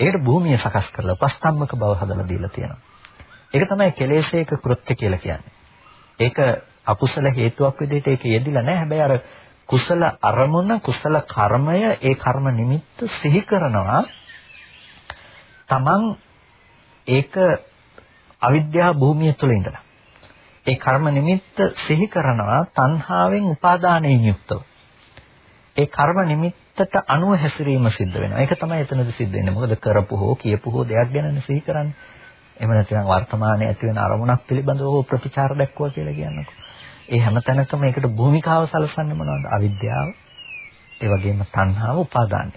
ඒකට භූමිය සකස් කරලා පස්තම්මක බව හදලා දීලා තියෙනවා. ඒක තමයි කෙලෙසේක කෘත්‍ය කියලා කියන්නේ. ඒක අකුසල හේතුවක් විදිහට ඒක යෙදිලා නැහැ. හැබැයි අර කුසල අරමුණ කුසල කර්මය ඒ කර්ම නිමිත්ත සිහි කරනවා. තමන් ඒක අවිද්‍යා භූමිය තුළ ඉඳලා. ඒ කර්ම නිමිත්ත සිහි කරනවා තණ්හාවෙන් උපාදානයෙන් යුක්තව. ඒ කර්ම නිමිත්තට අනුව හැසිරීම සිද්ධ වෙනවා. ඒක තමයි එතනදි සිද්ධ වෙන්නේ. මොකද කරපු හෝ කියපු හෝ දෙයක් ගැන සිහි කරන්නේ. එහෙම නැත්නම් වර්තමානයේ ඇති වෙන අරමුණක් පිළිබඳව ප්‍රතිචාර දක්වුවා කියලා කියන්නකො. ඒ හැම තැනකම ඒකට භූමිකාව සලසන්නේ මොනවද? අවිද්‍යාව, ඒ වගේම තණ්හාව, උපාදානය.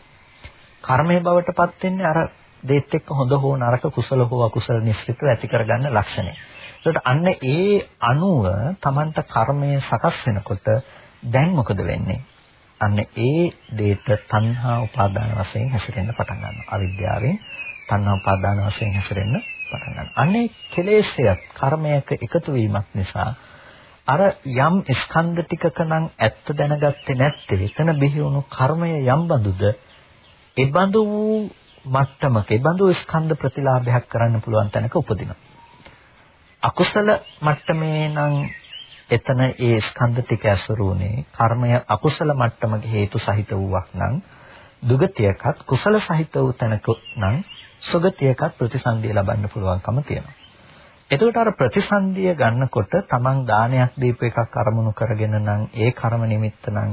කර්මයේ බවට පත් වෙන්නේ අර දේත් එක්ක හොඳ හෝ නරක කුසල හෝ අකුසල නිස්සිතව ඇති කරගන්න ලක්ෂණය. ඒකට අන්න ඒ අනුව Tamanta කර්මය සකස් වෙනකොට දැන් මොකද වෙන්නේ? අන්න ඒ දෙයට තණ්හා උපාදාන වශයෙන් හැසිරෙන්න පටන් ගන්නවා. අවිද්‍යාවෙන් තණ්හා උපාදාන වශයෙන් හැසිරෙන්න පටන් ගන්නවා. අන්නේ කෙලෙස්යත් කර්මයක එකතු වීමක් නිසා අර යම් ස්කන්ධ ටිකක නම් ඇත්ත දැනගත්තේ නැත්තේ එතන බිහි වුණු කර්මය යම් බඳුද ඒ බඳු වූ මට්ටමක ඒ බඳු ස්කන්ධ ප්‍රතිලාභයක් කරන්න පුළුවන් තැනක උපදිනවා. අකුසල මට්ටමේ නම් එතන ඒ ස්කන්ධ ටික ඇසුරුනේ කර්මය අකුසල මට්ටමක හේතු සහිත වූවක් නම් දුගතියකත් කුසල සහිත වූ තැනක නම් සුගතියකත් ප්‍රතිසන්දිය ලබන්න පුළුවන්කම තියෙනවා. එතකොට අර ප්‍රතිසන්දිය ගන්නකොට තමන් දානයක් දීප එකක් අරමුණු කරගෙන නම් ඒ කර්ම නිමිත්ත නම්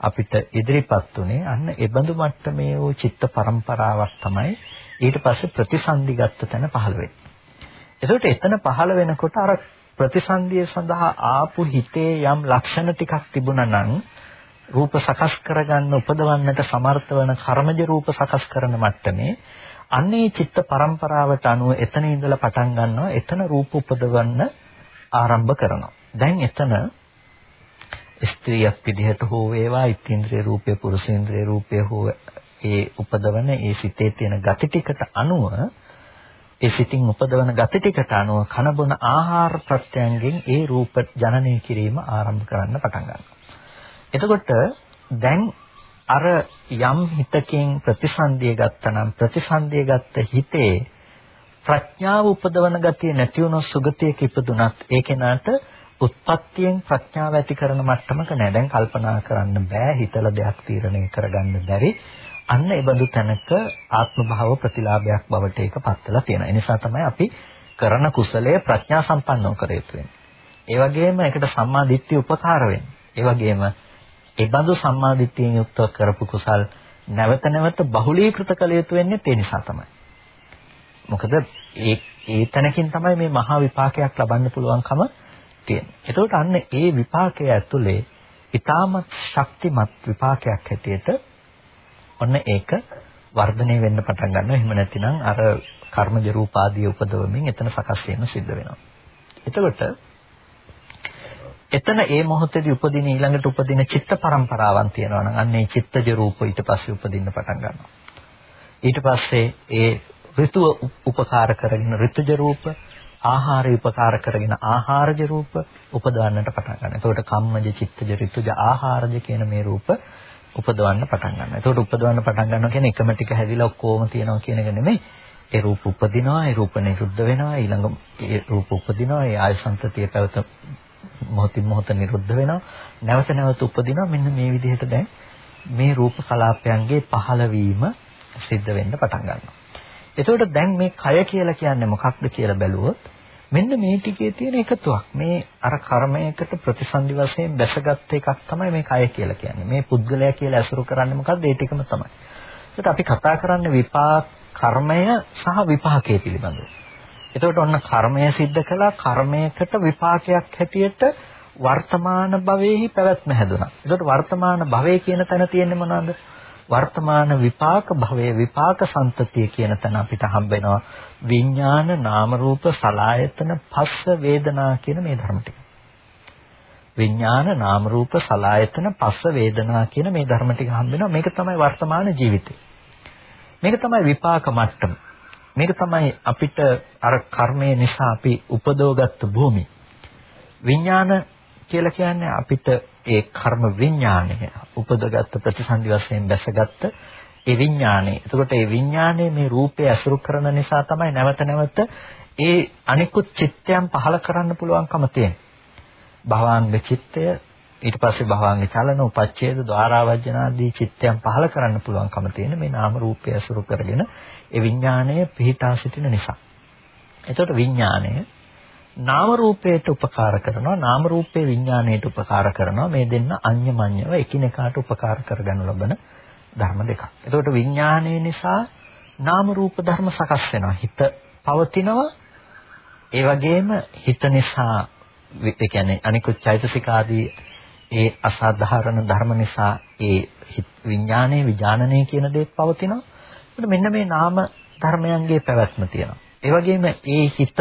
අපිට ඉදිරිපත් උනේ අන්න ඒ බඳු මට්ටමේ වූ චිත්ත පරම්පරාවක් තමයි ඊට පස්සේ ප්‍රතිසන්දිගත තැන පහළ වෙන්නේ. එතකොට එතන පහළ වෙනකොට අර ප්‍රතිසන්දිය සඳහා ආපු හිතේ යම් ලක්ෂණ ටිකක් තිබුණා නම් රූප සකස් කරගන්න උපදවන්නට සමර්ථ වන කර්මජ රූප සකස් කරන මට්ටමේ අන්නේ චිත්ත පරම්පරාවට අනුව එතන ඉඳලා පටන් ගන්නවා එතන රූප උපදවන්න ආරම්භ කරනවා. දැන් එතන ස්ත්‍රියක් විදිහට හෝ වේවා ඉත්ත්‍ින්ද්‍රිය රූපය පුරුෂේන්ද්‍රිය රූපය හෝ ඒ උපදවන ඒ සිතේ තියෙන gati ටිකට අනුව ඒ සිතින් උපදවන gati ටිකට අනුව කන බොන ආහාර ප්‍රත්‍යයෙන් ඒ රූප ජනනය කිරීම ආරම්භ කරන්න පටන් ගන්නවා. එතකොට දැන් අර යම් හිතකින් ප්‍රතිසන්දිය ගත්තනම් ප්‍රතිසන්දිය ගත්ත හිතේ ප්‍රඥාව උපදවන ගතිය නැති වුණොත් සුගතියක ඉපදුනත් ඒ කෙනාට උත්පත්තියෙන් ප්‍රඥාව ඇති කරන මට්ටමක නෑ දැන් කල්පනා කරන්න බෑ හිතලා දෙයක් තීරණය කරගන්න බැරි අන්න ඒ බඳු තැනක ආත්ම භාව ප්‍රතිලාභයක් බවට ඒකපත් වෙලා තියෙනවා. ඒ නිසා තමයි අපි කරන කුසලය ප්‍රඥා සම්පන්නව කර යුතු වෙන්නේ. ඒ වගේම ඒකට සම්මා දිට්ඨිය උපකාර වෙන්නේ. ඒ වගේම ඒ බඳු සම්මා දිට්ඨියෙන් යුක්තව කරපු කුසල් නැවත නැවත බහුලීකృత කළ යුතු වෙන්නේ ඒ නිසා තමයි. මොකද ඒ ඒ තැනකින් තමයි මේ මහා විපාකයක් ලබන්න පුළුවන්කම තියෙන්නේ. එතකොට අන්න ඒ විපාකය ඇතුලේ ඊටමත් ශක්තිමත් විපාකයක් හැටියට ඔන්න ඒක වර්ධනය වෙන්න පටන් ගන්නවා. එහෙම නැතිනම් අර කර්මජ රූපාදී උපදවමින් එතන සකස් වීම සිද්ධ වෙනවා. එතකොට එතන ඒ මොහොතේදී උපදින ඊළඟට උපදින චිත්ත පරම්පරාවන් තියෙනවා නම් අන්න ඒ චිත්තජ රූප ඊට පස්සේ උපදින්න පටන් ගන්නවා. ඊට පස්සේ ඒ ඍතුව උපකාර කරගෙන ඍතුජ රූප ආහාරය උපකාර කරගෙන ආහාරජ රූප උපදවන්නට පටන් ගන්නවා. එතකොට කම්මජ චිත්තජ ඍතුජ ආහාරජ කියන මේ රූප උපදවන්න පටන් ගන්නවා. එතකොට උපදවන්න පටන් ගන්නවා කියන්නේ එකම ටික හැදිලා ඔක්කොම තියෙනවා කියන එක නෙමෙයි. ඒ රූප උපදිනවා, ඒ රූප නිරුද්ධ වෙනවා, ඊළඟ ඒ රූප උපදිනවා, ඒ ආය සංතතිය පැවත මොහොතින් මොහොත නිරුද්ධ වෙනවා. නැවත නැවත උපදිනවා. මෙන්න මේ විදිහට දැන් මේ රූප කලාපයන්ගේ පහළවීම සිද්ධ වෙන්න පටන් ගන්නවා. එතකොට දැන් මේ කය කියලා කියන්නේ මොකක්ද කියලා බැලුවොත් මෙන්න මේ ටිකේ තියෙන එකතුවක්. මේ අර කර්මයකට ප්‍රතිසන්දි වශයෙන් බැසගත් එකක් තමයි මේ කය කියලා කියන්නේ. මේ පුද්ගලයා කියලා අසුරු කරන්නේ මොකද්ද? ඒ ටිකම තමයි. ඒකට අපි කතා කරන්නේ විපාක කර්මය සහ විපාකයේ පිළිබඳව. එතකොට ඔන්න කර්මය સિદ્ધ කළා කර්මයකට විපාකයක් හැටියට වර්තමාන භවයේහි පැවැත්ම හැදුනා. එතකොට වර්තමාන භවයේ කියන තැන තියෙන්නේ මොනවද? වර්තමාන විපාක භවයේ විපාක සම්තතිය කියන තැන අපිට හම්බ වෙනවා විඥාන නාම රූප සලායතන පස්ස වේදනා කියන මේ ධර්ම ටික. විඥාන නාම රූප සලායතන පස්ස වේදනා කියන මේ ධර්ම ටික හම්බ වෙනවා මේක තමයි වර්තමාන ජීවිතය. මේක තමයි විපාක මට්ටම. මේක තමයි අපිට අර කර්මය නිසා අපි උපදවගත්තු භූමි. විඥාන කියලා කියන්නේ අපිට ඒ කර්ම විඥානය උපදගත්තු ප්‍රතිසන්දි වශයෙන් දැසගත්ත ඒ විඥානය. එතකොට ඒ විඥානයේ මේ රූපය අසුරු කරන නිසා තමයි නැවත නැවත ඒ අනිකුත් චිත්තයන් පහල කරන්න පුළුවන්කම තියෙන්නේ. භවාංග චිත්තය ඊට පස්සේ භවාංග චලන උපච්ඡේද ద్వාරාවජ්ජනාදී චිත්තයන් පහල කරන්න පුළුවන්කම තියෙන මේ නාම රූපය අසුරු කරගෙන ඒ විඥාණය පිහිටා සිටින නිසා. එතකොට විඥාණය නාම රූපයට උපකාර කරනවා නාම රූපේ විඥාණයට උපකාර කරනවා මේ දෙන්න අන්‍යමඤ්‍යව එකිනෙකාට උපකාර කරගනු ලබන ධර්ම දෙකක්. එතකොට විඥාණය නිසා නාම රූප ධර්ම සකස් වෙනවා. හිත පවතිනවා ඒ වගේම හිත නිසා ඒ කියන්නේ අනිකුත් චෛතසික ආදී ඒ අසාධාරණ ධර්ම නිසා ඒ විඥානයේ විඥානනය කියන දේත් පවතිනවා. එතකොට මෙන්න මේ නාම ධර්මයන්ගේ පැවැත්ම තියෙනවා. ඒ වගේම ඒ හිත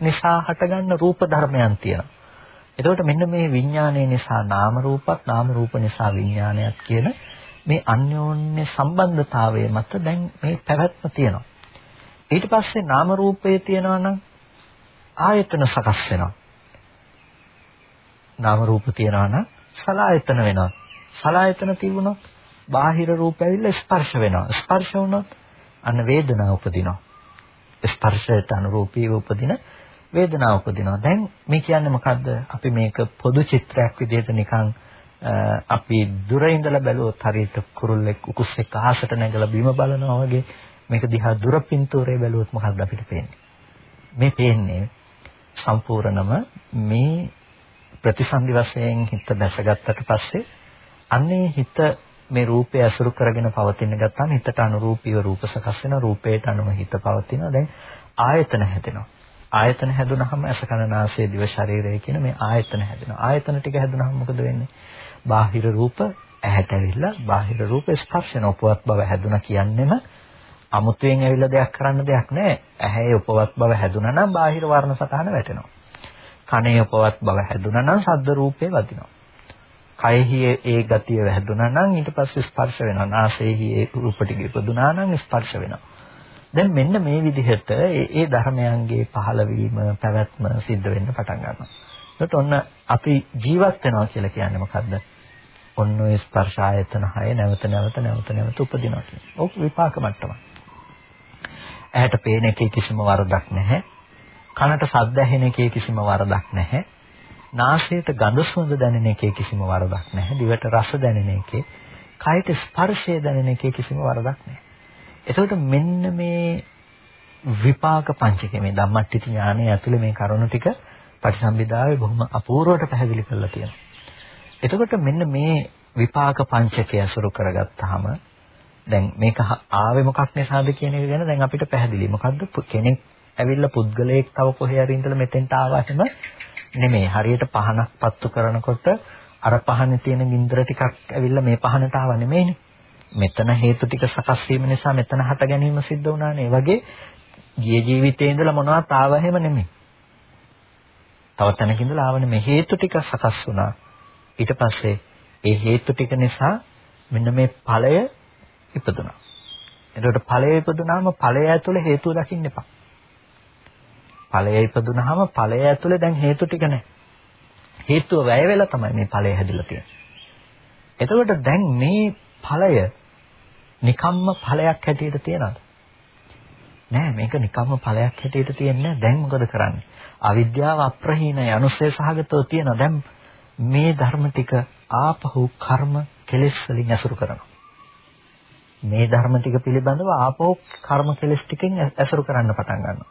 නිසා හටගන්න රූප ධර්මයන් තියෙනවා. එතකොට මෙන්න මේ විඥානය නිසා නාම රූපත් නාම රූප නිසා විඥානයක් කියන මේ අන්‍යෝන්‍ය සම්බන්ධතාවය මත දැන් මේ පැවැත්ම තියෙනවා. ඊට පස්සේ නාම රූපය තියෙනවා නම් ආයතන සකස් වෙනවා. නාම රූප තියෙනවා නම් සලායතන වෙනවා. සලායතන තිබුණොත් බාහිර රූප ඇවිල්ලා ස්පර්ශ වෙනවා. ස්පර්ශ වුණොත් අන්න වේදනාව උපදිනවා. ස්පර්ශයට අනුරූපීව උපදින වේදනාව උපදිනවා. දැන් මේ කියන්නේ මොකද්ද? අපි මේක පොදු චිත්‍රයක් විදිහට නිකන් අපි දුර ඉඳලා බැලුවොත් හරියට කුරුල්ලෙක් උකුස්සෙක් අහසට නැගලා බිම බලනවා වගේ මේක දිහා දුර පින්තූරේ බැලුවොත් මොකක්ද අපිට පේන්නේ? මේ පේන්නේ සම්පූර්ණම මේ ප්‍රතිසන්දි වශයෙන් හිත දැසගත්තට පස්සේ අන්නේ හිත මේ රූපය අසුරු කරගෙන පවතින ගත්තාම හිතට අනුරූපීව රූප සකස් වෙන රූපයට අනුව හිත පවතිනවා දැන් ආයතන හැදෙනවා. ආයතන හැදුනහම අස කන නාසය දිව ශරීරය කියන මේ ආයතන හැදෙනවා. ආයතන ටික හැදුනහම මොකද වෙන්නේ? බාහිර රූප ඇහැට ඇවිල්ලා බාහිර රූප ස්පර්ශන උපවත් බව හැදුනා කියන්නෙම අමුතුවෙන් ඇවිල්ලා දෙයක් කරන්න දෙයක් නැහැ ඇහැේ උපවත් බව හැදුනා නම් බාහිර වර්ණ සටහන වැටෙනවා. කනේ උපවත් බව හැදුනා නම් ශබ්ද රූපේ වදිනවා. කයෙහි ඒ ගතිය වැහදුනා නම් ඊට පස්සේ ස්පර්ශ වෙනවා. නාසයේහි ඒ රූප ටික ඉපදුනා නම් ස්පර්ශ වෙනවා. දැන් මෙන්න මේ විදිහට ඒ ධර්මයන්ගේ පහළවීම පැවැත්ම සිද්ධ වෙන්න පටන් ගන්නවා. ඒකට ඔන්න අපි ජීවත් වෙනවා කියලා කියන්නේ මොකද්ද? ඔන්න ඔය ස්පර්ශ ආයතන හය නැවත නැවත නැවත නැවත උපදිනවා කියන්නේ. ඕක විපාක මට්ටම. ඇහැට පේන එකේ කිසිම වරදක් නැහැ. කනට ශබ්ද ඇහෙන එකේ කිසිම වරදක් නැහැ. නාසයට ගඳ සුවඳ දැනෙන එකේ කිසිම වරදක් නැහැ. දිවට රස දැනෙන එකේ, කයට ස්පර්ශය දැනෙන එකේ කිසිම වරදක් නැහැ. එතකොට මෙන්න මේ විපාක පංචකය මේ ධම්මට්ටි ඥානය ඇතුලේ මේ කරුණු ටික පටිසම්භිදාවේ බොහොම අපූර්වට පැහැදිලි කරලා තියෙනවා. එතකොට මෙන්න මේ විපාක පංචකය අසුරු කරගත්තාම දැන් මේක ආවේ මොකක් නිසාද කියන එක ගැන දැන් අපිට පැහැදිලි. මොකද්ද කෙනෙක් ඇවිල්ලා පුද්ගලයෙක් තව කොහේ හරි ඉඳලා මෙතෙන්ට ආවා එහෙම නෙමෙයි. හරියට පහනක් පත්තු කරනකොට අර පහනේ තියෙන ගින්දර ටිකක් ඇවිල්ලා මේ පහනට ආව නෙමෙයිනේ. මෙතන හේතු ටික සකස් වීම නිසා මෙතන හට ගැනීම සිද්ධ වුණානේ. ඒ වගේ ගිය ජීවිතේ ඉඳලා මොනවත් ආව හැම නෙමෙයි. තව තැනක ඉඳලා ආව නෙමෙයි. හේතු ටික සකස් වුණා. ඊට පස්සේ ඒ හේතු ටික නිසා මෙන්න මේ ඵලය ඉපදුනා. එතකොට ඵලය ඉපදුනාම ඵලය ඇතුළේ හේතුව දකින්න එපා. ඵලය ඉපදුනහම ඵලය ඇතුලේ දැන් හේතු ටික නැහැ. හේතුව වැය වෙලා තමයි මේ ඵලය හැදිලා තියෙන්නේ. එතකොට දැන් මේ ඵලය නිකම්ම ඵලයක් හැටියට තියනවද? නෑ මේක නිකම්ම ඵලයක් හැටියට තියෙන්නේ දැන් මොකද කරන්නේ? අවිද්‍යාව අප්‍රහීනයි අනුසය සහගතව තියෙන දැන් මේ ධර්ම ටික ආපහු කර්ම කෙලෙස් වලින් ඇසුරු කරනවා. මේ ධර්ම ටික පිළිබඳව ආපහු කර්ම කෙලෙස් ටිකෙන් ඇසුරු කරන්න පටන් ගන්නවා.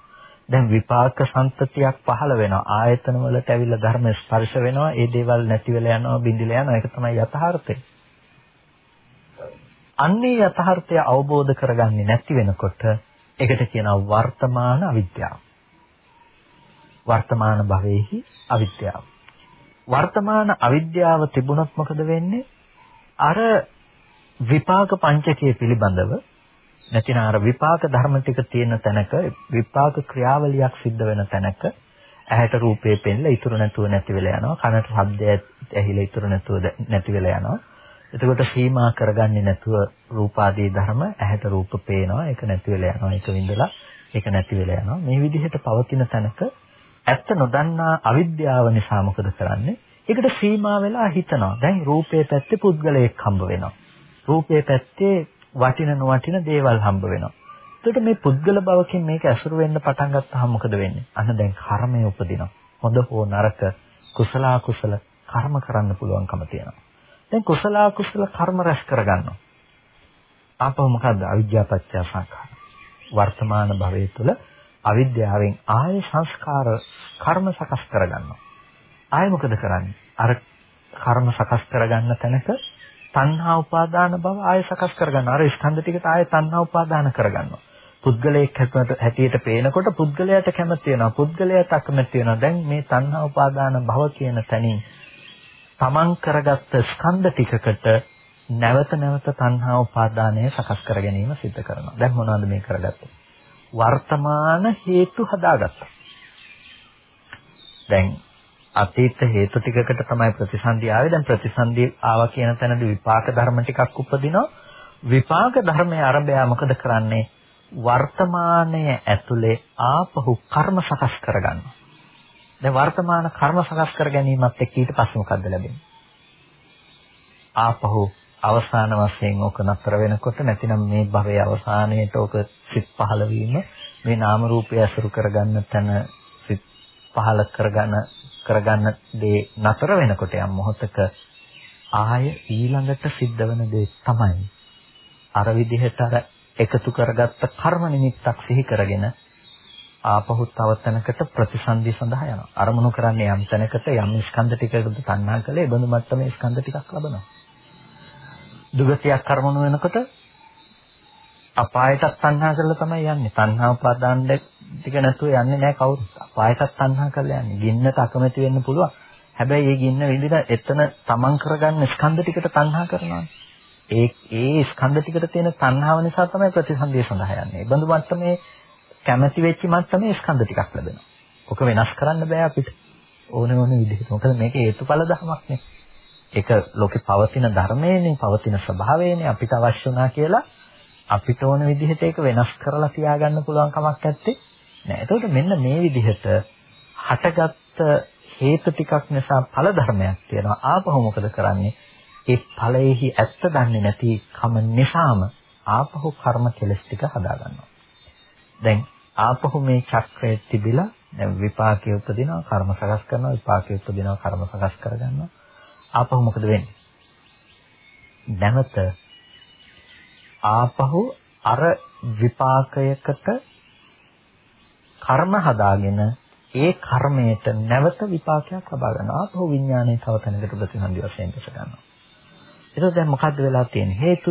දැන් විපාක සම්පතියක් පහළ වෙනවා. ආයතන වලට ඇවිල්ලා ධර්ම ස්පර්ශ වෙනවා. ඒ දේවල් නැති වෙලා යනවා, බිඳිලා යනවා. ඒක තමයි යථාර්ථය. අන්නේ යථාර්ථය අවබෝධ කරගන්නේ නැති වෙනකොට ඒකට කියනවා වර්තමාන අවිද්‍යාව. වර්තමාන භවයේහි අවිද්‍යාව. වර්තමාන අවිද්‍යාව තිබුණොත් මොකද වෙන්නේ? අර විපාක පංචකය පිළිබඳව නැතිනම් අර විපාක ධර්ම ටික තියෙන තැනක විපාක ක්‍රියාවලියක් සිද්ධ වෙන තැනක ඇහැට රූපේ පෙන්ලා ඉතුරු නැතුව නැති වෙලා යනවා. කනට ශබ්දය ඇහිලා ඉතුරු නැතුව නැති වෙලා යනවා. එතකොට සීමා කරගන්නේ නැතුව රූපාදී ධර්ම ඇහැට රූප පේනවා. ඒක නැති වෙලා යනවා. ඒක විඳලා ඒක නැති වෙලා යනවා. මේ විදිහට පවතින තැනක ඇත්ත නොදන්නා අවිද්‍යාව නිසා මොකද කරන්නේ? ඒකට සීමා වෙලා හිතනවා. දැන් රූපේ පැත්තේ පුද්ගලයෙක් හම්බ වෙනවා. රූපේ පැත්තේ වටින නොවටින දේවල් හම්බ වෙනවා. එතකොට මේ පුද්ගල භවකින් මේක ඇසුරු වෙන්න පටන් ගත්තාම මොකද වෙන්නේ? අන්න දැන් කර්මය උපදිනවා. හොඳ හෝ නරක කුසල අකුසල කර්ම කරන්න පුළුවන්කම තියෙනවා. දැන් කුසල අකුසල කර්ම රැස් කරගන්නවා. ආපහු මොකද්ද? අවිද්‍යාපච්චය සංඛාර. වර්තමාන භවයේ තුල අවිද්‍යාවෙන් ආය සංස්කාර කර්ම සකස් කරගන්නවා. ආය මොකද කරන්නේ? අර කර්ම සකස් කරගන්න තැනක තණ්හා උපාදාන බව ආය සකස් කරගන්නවා. අර ස්කන්ධ ටිකට ආය තණ්හා උපාදාන කරගන්නවා. පුද්ගලයෙක් හැටියට පේනකොට පුද්ගලයාට කැමති වෙනවා. පුද්ගලයාට අකමැති වෙනවා. දැන් මේ තණ්හා උපාදාන භව කියන තැනින් තමන් කරගත්ත ස්කන්ධ ටිකකට නැවත නැවත තණ්හා උපාදානය සකස් කර ගැනීම සිද්ධ කරනවා. දැන් මොනවද මේ කරගත්තේ? වර්තමාන හේතු හදාගත්තා. දැන් අතීත හේතු ටිකකට තමයි ප්‍රතිසන්දි ආවේ. දැන් ප්‍රතිසන්දි ආවා කියන තැනදී විපාක ධර්ම ටිකක් උපදිනවා. විපාක ධර්මයේ ආරම්භය මොකද කරන්නේ? වර්තමානයේ ඇතුලේ ආපහු කර්ම සකස් කරගන්නවා. දැන් වර්තමාන කර්ම සකස් කර ගැනීමත් එක්ක ඊට පස්සේ මොකද්ද ලැබෙන්නේ? ආපහු අවසාන වශයෙන් ඕක නතර වෙනකොට නැතිනම් මේ භවයේ අවසානයේට ඕක සිත් පහළ වීම මේ නාම රූපය අසුරු කරගන්න තැන සිත් පහළ කරගන්න කරගන්න දේ නතර වෙනකොට යම් මොහොතක ආය ඊළඟට සිද්ධ වෙන දේ තමයි අර විදිහට අර එකතු කරගත්ත කර්ම නිමිත්තක් සිහි කරගෙන ආපහු තව තැනකට ප්‍රතිසන්දි සඳහා යනවා. අරමුණු කරන්නේ යම් තැනකට යම් ස්කන්ධ ටිකකට තණ්හා කළේ බඳු මට්ටමේ ස්කන්ධ ටිකක් ලබනවා. දුගතියක් කර්මණු වෙනකොට අපායටත් තණ්හා කරලා තමයි යන්නේ. තණ්හා උපාදාන ටික නැතුව යන්නේ නැහැ කවුරුත්. අපායටත් තණ්හා කරලා යන්නේ. ගින්නට අකමැති වෙන්න පුළුවන්. හැබැයි මේ ගින්න විඳින එතන තමන් කරගන්න ස්කන්ධ ටිකට තණ්හා කරනවා. ඒ ඒ ස්කන්ධ ටිකට තියෙන තණ්හාව නිසා තමයි ප්‍රතිසන්දිය සඳහා යන්නේ. බඳු මට්ටමේ කැමැති වෙච්ච මට්ටමේ ස්කන්ධ ටිකක් ලැබෙනවා. ඔක වෙනස් කරන්න බෑ අපිට. ඕන ඕන විදිහට. මොකද මේක හේතුඵල ධර්මයක් නේ. ඒක ලෝකේ පවතින ධර්මයේනේ, පවතින ස්වභාවයනේ අපිට අවශ්‍ය වුණා කියලා අපිට ඕන විදිහට ඒක වෙනස් කරලා තියාගන්න පුළුවන් කමක් නැත්තේ නෑ. එතකොට මෙන්න මේ විදිහට හටගත්ත හේතු ටිකක් නිසා ඵල ධර්මයක් තියෙනවා. ආපහු මොකද කරන්නේ? ඒ ඵලයේහි ඇත්ත දන්නේ නැති කම නිසාම ආපහු කර්ම කෙලස් ටික හදාගන්නවා. දැන් ආපහු මේ චක්‍රය තිබිලා දැන් විපාකයේ උපදිනවා කර්ම සකස් කරනවා විපාකයේ උපදිනවා කර්ම සකස් කරගන්නවා ආපහු මොකද වෙන්නේ? නැවත ආපහු අර විපාකයකට කර්ම හදාගෙන ඒ කර්මයට නැවත විපාකයක් ලබා ගන්නවා. ආපහු විඥානයේ තව තැනකට ප්‍රතිසන්දි වශයෙන් දැස ගන්නවා. ඒක දැන් මොකද්ද වෙලා තියෙන්නේ? හේතු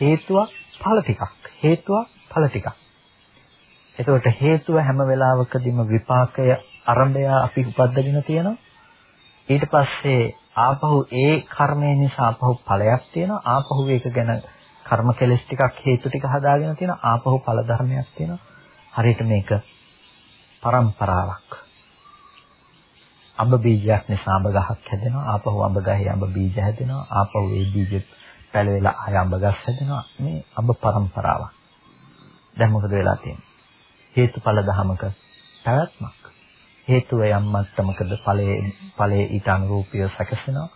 හේතුවක් ඵල ටිකක්. හේතුවක් ඵල ටිකක්. එතකොට හේතුව හැම වෙලාවකදීම විපාකය ආරම්භය අපි උපද්දගෙන තියෙනවා. ඊට පස්සේ ආපහු ඒ කර්මය නිසා ආපහු ඵලයක් තියෙනවා. ආපහු ඒක ගැන කර්ම කෙලස් ටිකක් හේතු ටික හදාගෙන තියෙන ආපහු ඵල ධර්මයක් තියෙනවා. හරියට මේක පරම්පරාවක්. අඹ බීජයක් නිසා අඹ ගහක් හැදෙනවා. ආපහු අඹ ගහේ අඹ බීජ හැදෙනවා. ආපහු ඒ බීජ පැලවිලා ආය අඹ ගස් හැදෙනවා. මේ අඹ පරම්පරාවක්. දැන් මොකද වෙලා තියෙන්නේ? හේතුඵල ධමක පැවැත්මක්. හේතුව යම් මත්තමකද ඵලයේ ඵලයේ ඊට අනුරූපීව සැකසෙනවා.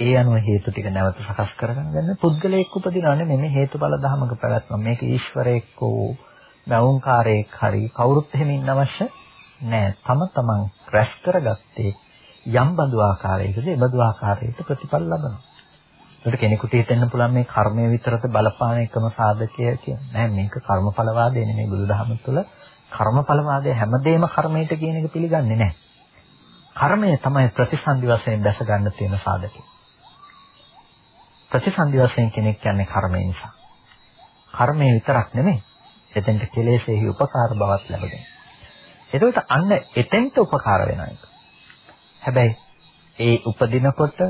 ඒ අනුව හේතු ටික නැවත සකස් කරගෙන ගන්න පුද්ගලයෙක් උපදිනව නෙමෙයි මේ හේතුඵල ධමක පැවැත්ම. මේක ඊශ්වරයෙක් වූ නවුන්කාරයෙක් හරි කවුරුත් එහෙම ඉන්න අවශ්‍ය නෑ. තම තමන් රැස් කරගත්තේ යම් බඳු ආකාරයකද ඒ බඳු ආකාරයකට ප්‍රතිඵල ලබනවා. ඒකට කෙනෙකුට හිතෙන්න පුළුවන් මේ කර්මය විතරද බලපාන එකම සාධකය කියන්නේ. නෑ මේක කර්මඵලවාදය නෙමෙයි බුදුදහම තුළ කර්මඵල වාදයේ හැමදේම කර්මයට කියන එක පිළිගන්නේ නැහැ. කර්මය තමයි ප්‍රතිසන්දි වශයෙන් දැස ගන්න තියෙන සාධකය. ප්‍රතිසන්දි වශයෙන් කෙනෙක් කියන්නේ කර්මය නිසා. කර්මය විතරක් නෙමෙයි. එතෙන්ට කෙලෙසෙහි උපකාර බවක් ලැබෙනවා. එතකොට අන්න එතෙන්ට උපකාර වෙන එක. හැබැයි ඒ උපදිනකොට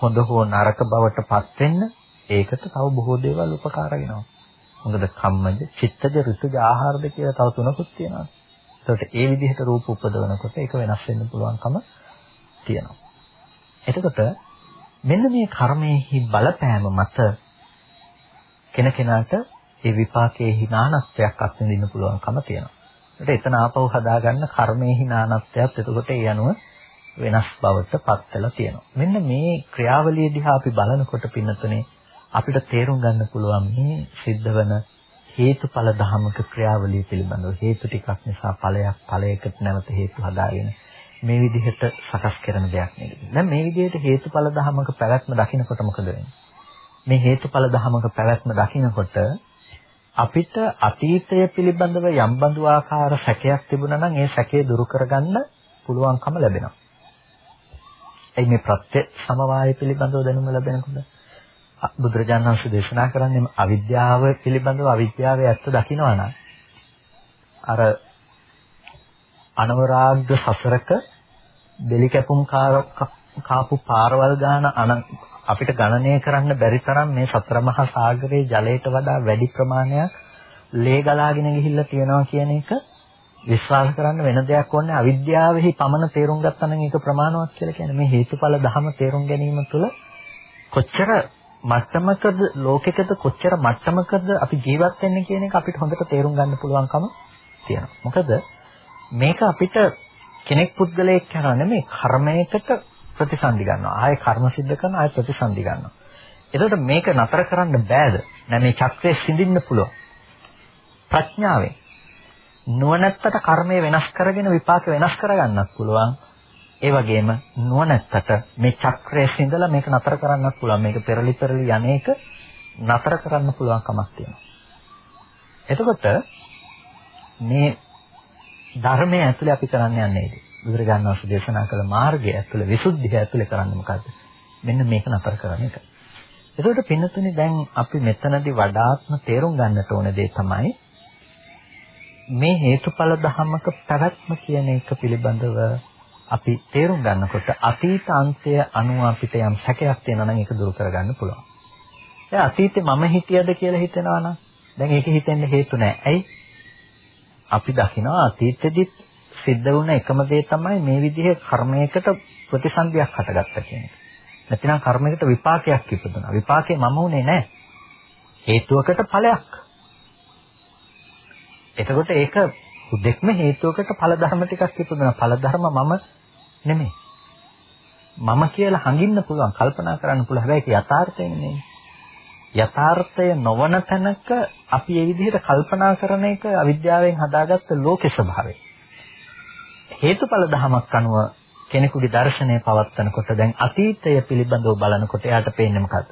හොඳ හෝ නරක බවට පත් වෙන්න ඒකට තව බොහෝ දේවල් උපකාර වෙනවා. මොකද කම්මජ, චිත්තජ, ඍතුජ ආහාරද කියලා තව තුනකුත් තියෙනවා. ඒකට ඒ විදිහට රූප උපදවනකොට ඒක වෙනස් වෙන්න පුළුවන්කම තියෙනවා. එතකොට මෙන්න මේ කර්මයේහි බලපෑම මත කෙනකෙනාට ඒ විපාකයේ නානත්වයක් අත්විඳින්න පුළුවන්කම තියෙනවා. ඒකට එතන ආපහු හදාගන්න කර්මයේහි නානත්වයක් එතකොට ඒ අනුව වෙනස් බවට පත් වෙලා තියෙනවා. මෙන්න මේ ක්‍රියාවලිය දිහා අපි බලනකොට පින්නතුනේ අපිට තේරුම් ගන්න පුළුවන් මේ සිද්ධ වෙන හේතුඵල ධමක ක්‍රියාවලිය පිළිබඳව හේතු ටිකක් නිසා ඵලයක් ඵලයකට නැවත හේතු හදාගෙන මේ විදිහට සකස් කරන දෙයක් නේද. දැන් මේ විදිහට හේතුඵල ධමක පැවැත්ම දකිනකොට මොකද වෙන්නේ? මේ හේතුඵල ධමක පැවැත්ම දකිනකොට අපිට අතීතය පිළිබඳව යම් බඳු ආකාර සැකයක් තිබුණා නම් ඒ සැකේ දුරු කරගන්න පුළුවන්කම ලැබෙනවා. එයි මේ ප්‍රත්‍ය සමவாய පිළිබඳව දැනුම ලැබෙනකොට බුදුරජාණන් වහන්සේ දේශනා කරන්නේ අවිද්‍යාව පිළිබඳව අවිද්‍යාවේ ඇත්ත දකිනවා නම් අර අනවරාග්ග සසරක දෙලි කැපුම් කාපු පාරවල් ගාන අපිට ගණනය කරන්න බැරි තරම් මේ සතර මහා සාගරයේ ජලයට වඩා වැඩි ප්‍රමාණයක් ලේ ගලාගෙන ගිහිල්ලා තියෙනවා කියන එක විශ්වාස කරන්න වෙන දෙයක් ඕනේ අවිද්‍යාවෙහි පමණ තේරුම් ගත්තා නම් ඒක ප්‍රමාණවත් කියලා කියන්නේ මේ හේතුඵල ධහම තේරුම් ගැනීම තුළ කොච්චර මට්ටමකද ලෝකෙකද කොච්චර මට්ටමකද අපි ජීවත් වෙන්නේ කියන එක අපිට හොඳට තේරුම් ගන්න පුළුවන්කම තියෙනවා. මොකද මේක අපිට කෙනෙක් පුද්ගලයෙක් කරා නෙමෙයි කර්මයකට ප්‍රතිසන්දි ගන්නවා. ආයේ කර්ම සිද්ධ කරන ආයේ ප්‍රතිසන්දි ගන්නවා. එතකොට මේක නතර කරන්න බෑද? නැ මේ චක්‍රය සිඳින්න පුළුවන්. ප්‍රඥාවෙන් නුවණැත්තට කර්මය වෙනස් කරගෙන විපාක වෙනස් කරගන්නත් පුළුවන්. ඒ වගේම නුවණැත්තට මේ චක්‍රය සිඳලා මේක නතර කරන්නත් පුළුවන්. මේක පෙරලි පෙරලි යන්නේක නතර කරන්න පුළුවන් කමක් තියෙනවා. එතකොට මේ ධර්මයේ ඇතුලේ අපි කරන්න යන්නේ බුදුරජාණන් වහන්සේ දේශනා කළ මාර්ගය ඇතුලේ විසුද්ධිය ඇතුලේ කරන්නේ මොකද්ද? මෙන්න මේක නතර කරන එක. එතකොට පින්නතුනේ දැන් අපි මෙතනදී වඩාත්ම තේරුම් ගන්නට ඕන දේ තමයි මේ හේතුඵල ධමක පැවැත්ම කියන එක පිළිබඳව අපි තේරුම් ගන්නකොට අතීත අන්තය අනුව අපිට යම් සැකයක් තියෙනවා නම් ඒක දුරු කරගන්න පුළුවන්. දැන් අතීතේ මම හිටියද කියලා හිතනවා නම් දැන් ඒක හිතෙන්න හේතු නැහැ. ඇයි? අපි දකිනවා අතීතෙදිත් සිද්ධ වුණ එකම දේ තමයි මේ විදිහේ කර්මයකට ප්‍රතිසන්දියක් හටගත්තා කියන එක. නැතිනම් කර්මයකට විපාකයක් ඉපදුනා. විපාකේ මම උනේ නැහැ. හේතුවකට ඵලයක්. එතකොට ඒක උදෙක්ම හේතුවකට ඵල ධර්ම ටිකක් ඉපදුනා. ඵල ධර්ම මම නෙමෙයි. මම කියලා හංගින්න පුළුවන්, කල්පනා කරන්න පුළුවන්. හැබැයි ඒක යථාර්ථය නෙමෙයි. යථාර්ථය නොවන තැනක අපි මේ විදිහට කල්පනා කරන එක අවිද්‍යාවෙන් හදාගත්ත ලෝකේ ස්වභාවය. හේතුඵල ධමයක් අනුව කෙනෙකුගේ දර්ශනය පවත්නකොට දැන් අතීතය පිළිබඳව බලනකොට එයාට පේන්නේ මොකද්ද?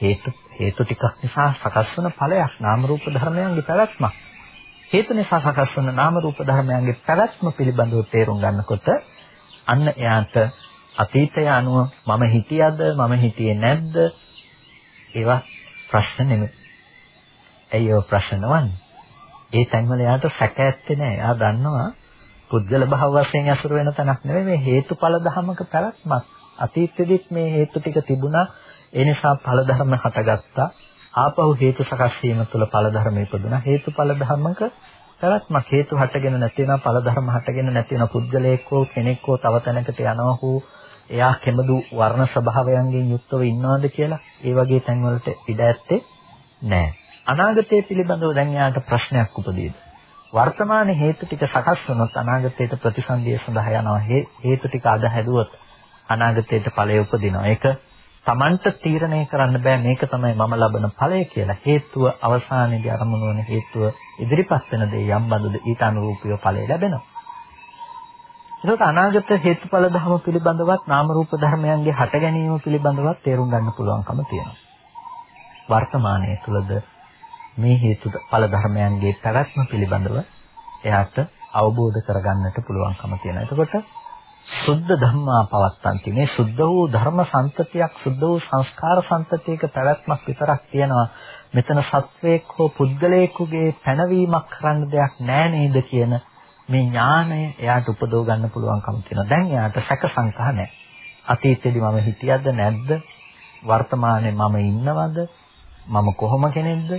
හේතු හේතු ටිකක් නිසා සකස් වන ඵලයක් නාම රූප ධර්මයන්ගේ පැවැත්මක්. හේතු නිසා සකස් වන නාම රූප ධර්මයන්ගේ පැවැත්ම පිළිබඳව තේරුම් ගන්නකොට අන්න එයාට අතීතය අනුව මම හිතියද මම හිතියේ නැද්ද ඒවා ප්‍රශ්න නෙමෙයි. ඇයි ඒවා ප්‍රශ්න වන්නේ? ඒ තැන්වල එයාට සැක ඇත්තේ නැහැ. එයා දන්නවා පුද්ගල භව වශයෙන් අසුර වෙන තැනක් නෙමෙයි මේ හේතුඵල ධමක පැවැත්මක්. අතීතෙදිත් මේ හේතු ටික තිබුණා. ඒ නිසා ඵල ධර්ම හටගත්තා. ආපහු හේතු සකස් වීම තුළ ඵල ධර්ම ඉපදුණා. හේතුඵල ධමක පැවැත්මක් හේතු හටගෙන නැති වෙනවා ඵල ධර්ම හටගෙන නැති වෙනවා පුද්ගලයෙක් හෝ කෙනෙක් හෝ තව තැනකට යනවා හෝ එයා කෙබඳු වර්ණ ස්වභාවයන්ගෙන් යුක්තව ඉන්නවද කියලා ඒ වගේ තැන්වලට ඉඩ ඇත්තේ නැහැ. අනාගතය පිළිබඳව දැන් යාට ප්‍රශ්නයක් උපදීද? වර්තමාන හේතු ටික සකස් වුණොත් අනාගතයට ප්‍රතිසන්දිය සඳහා යනවා. හේතු ටික අද හැදුවොත් අනාගතයට ඵලය උපදිනවා. ඒක Tamanට තීරණය කරන්න බෑ මේක තමයි මම ලබන ඵලය කියලා. හේතුව අවසානයේදී අරමුණු වන හේතුව ඉදිරිපත් වෙන දේ යම් බඳුද ඊට අනුරූපීව ඵලය ලැබෙනවා. ඒකට අනාගත හේතුඵල ධර්ම පිළිබඳවත් නාම රූප ධර්මයන්ගේ හට ගැනීම පිළිබඳවත් තේරුම් ගන්න පුළුවන්කම තියෙනවා. වර්තමානයේ තුලද මේ හේතුඵල ධර්මයන්ගේ පැවැත්ම පිළිබඳව එයාට අවබෝධ කරගන්නට පුළුවන්කම තියෙනවා. එතකොට සුද්ධ ධම්මා පවත්තන්ති මේ සුද්ධ වූ ධර්ම සම්පතියක් සුද්ධ වූ සංස්කාර සම්පතියක පැවැත්මක් විතරක් තියෙනවා. මෙතන සත්වයක් හෝ පුද්ගලයෙකුගේ පැනවීමක් කරන්න දෙයක් නෑ නේද කියන මේ ඥාණය එයාට උපදව ගන්න පුළුවන්කම තියෙනවා. දැන් එයාට සැක සංකහ නැහැ. අතීතයේදී මම හිටියද නැද්ද? වර්තමානයේ මම ඉන්නවද? මම කොහොම කෙනෙක්ද?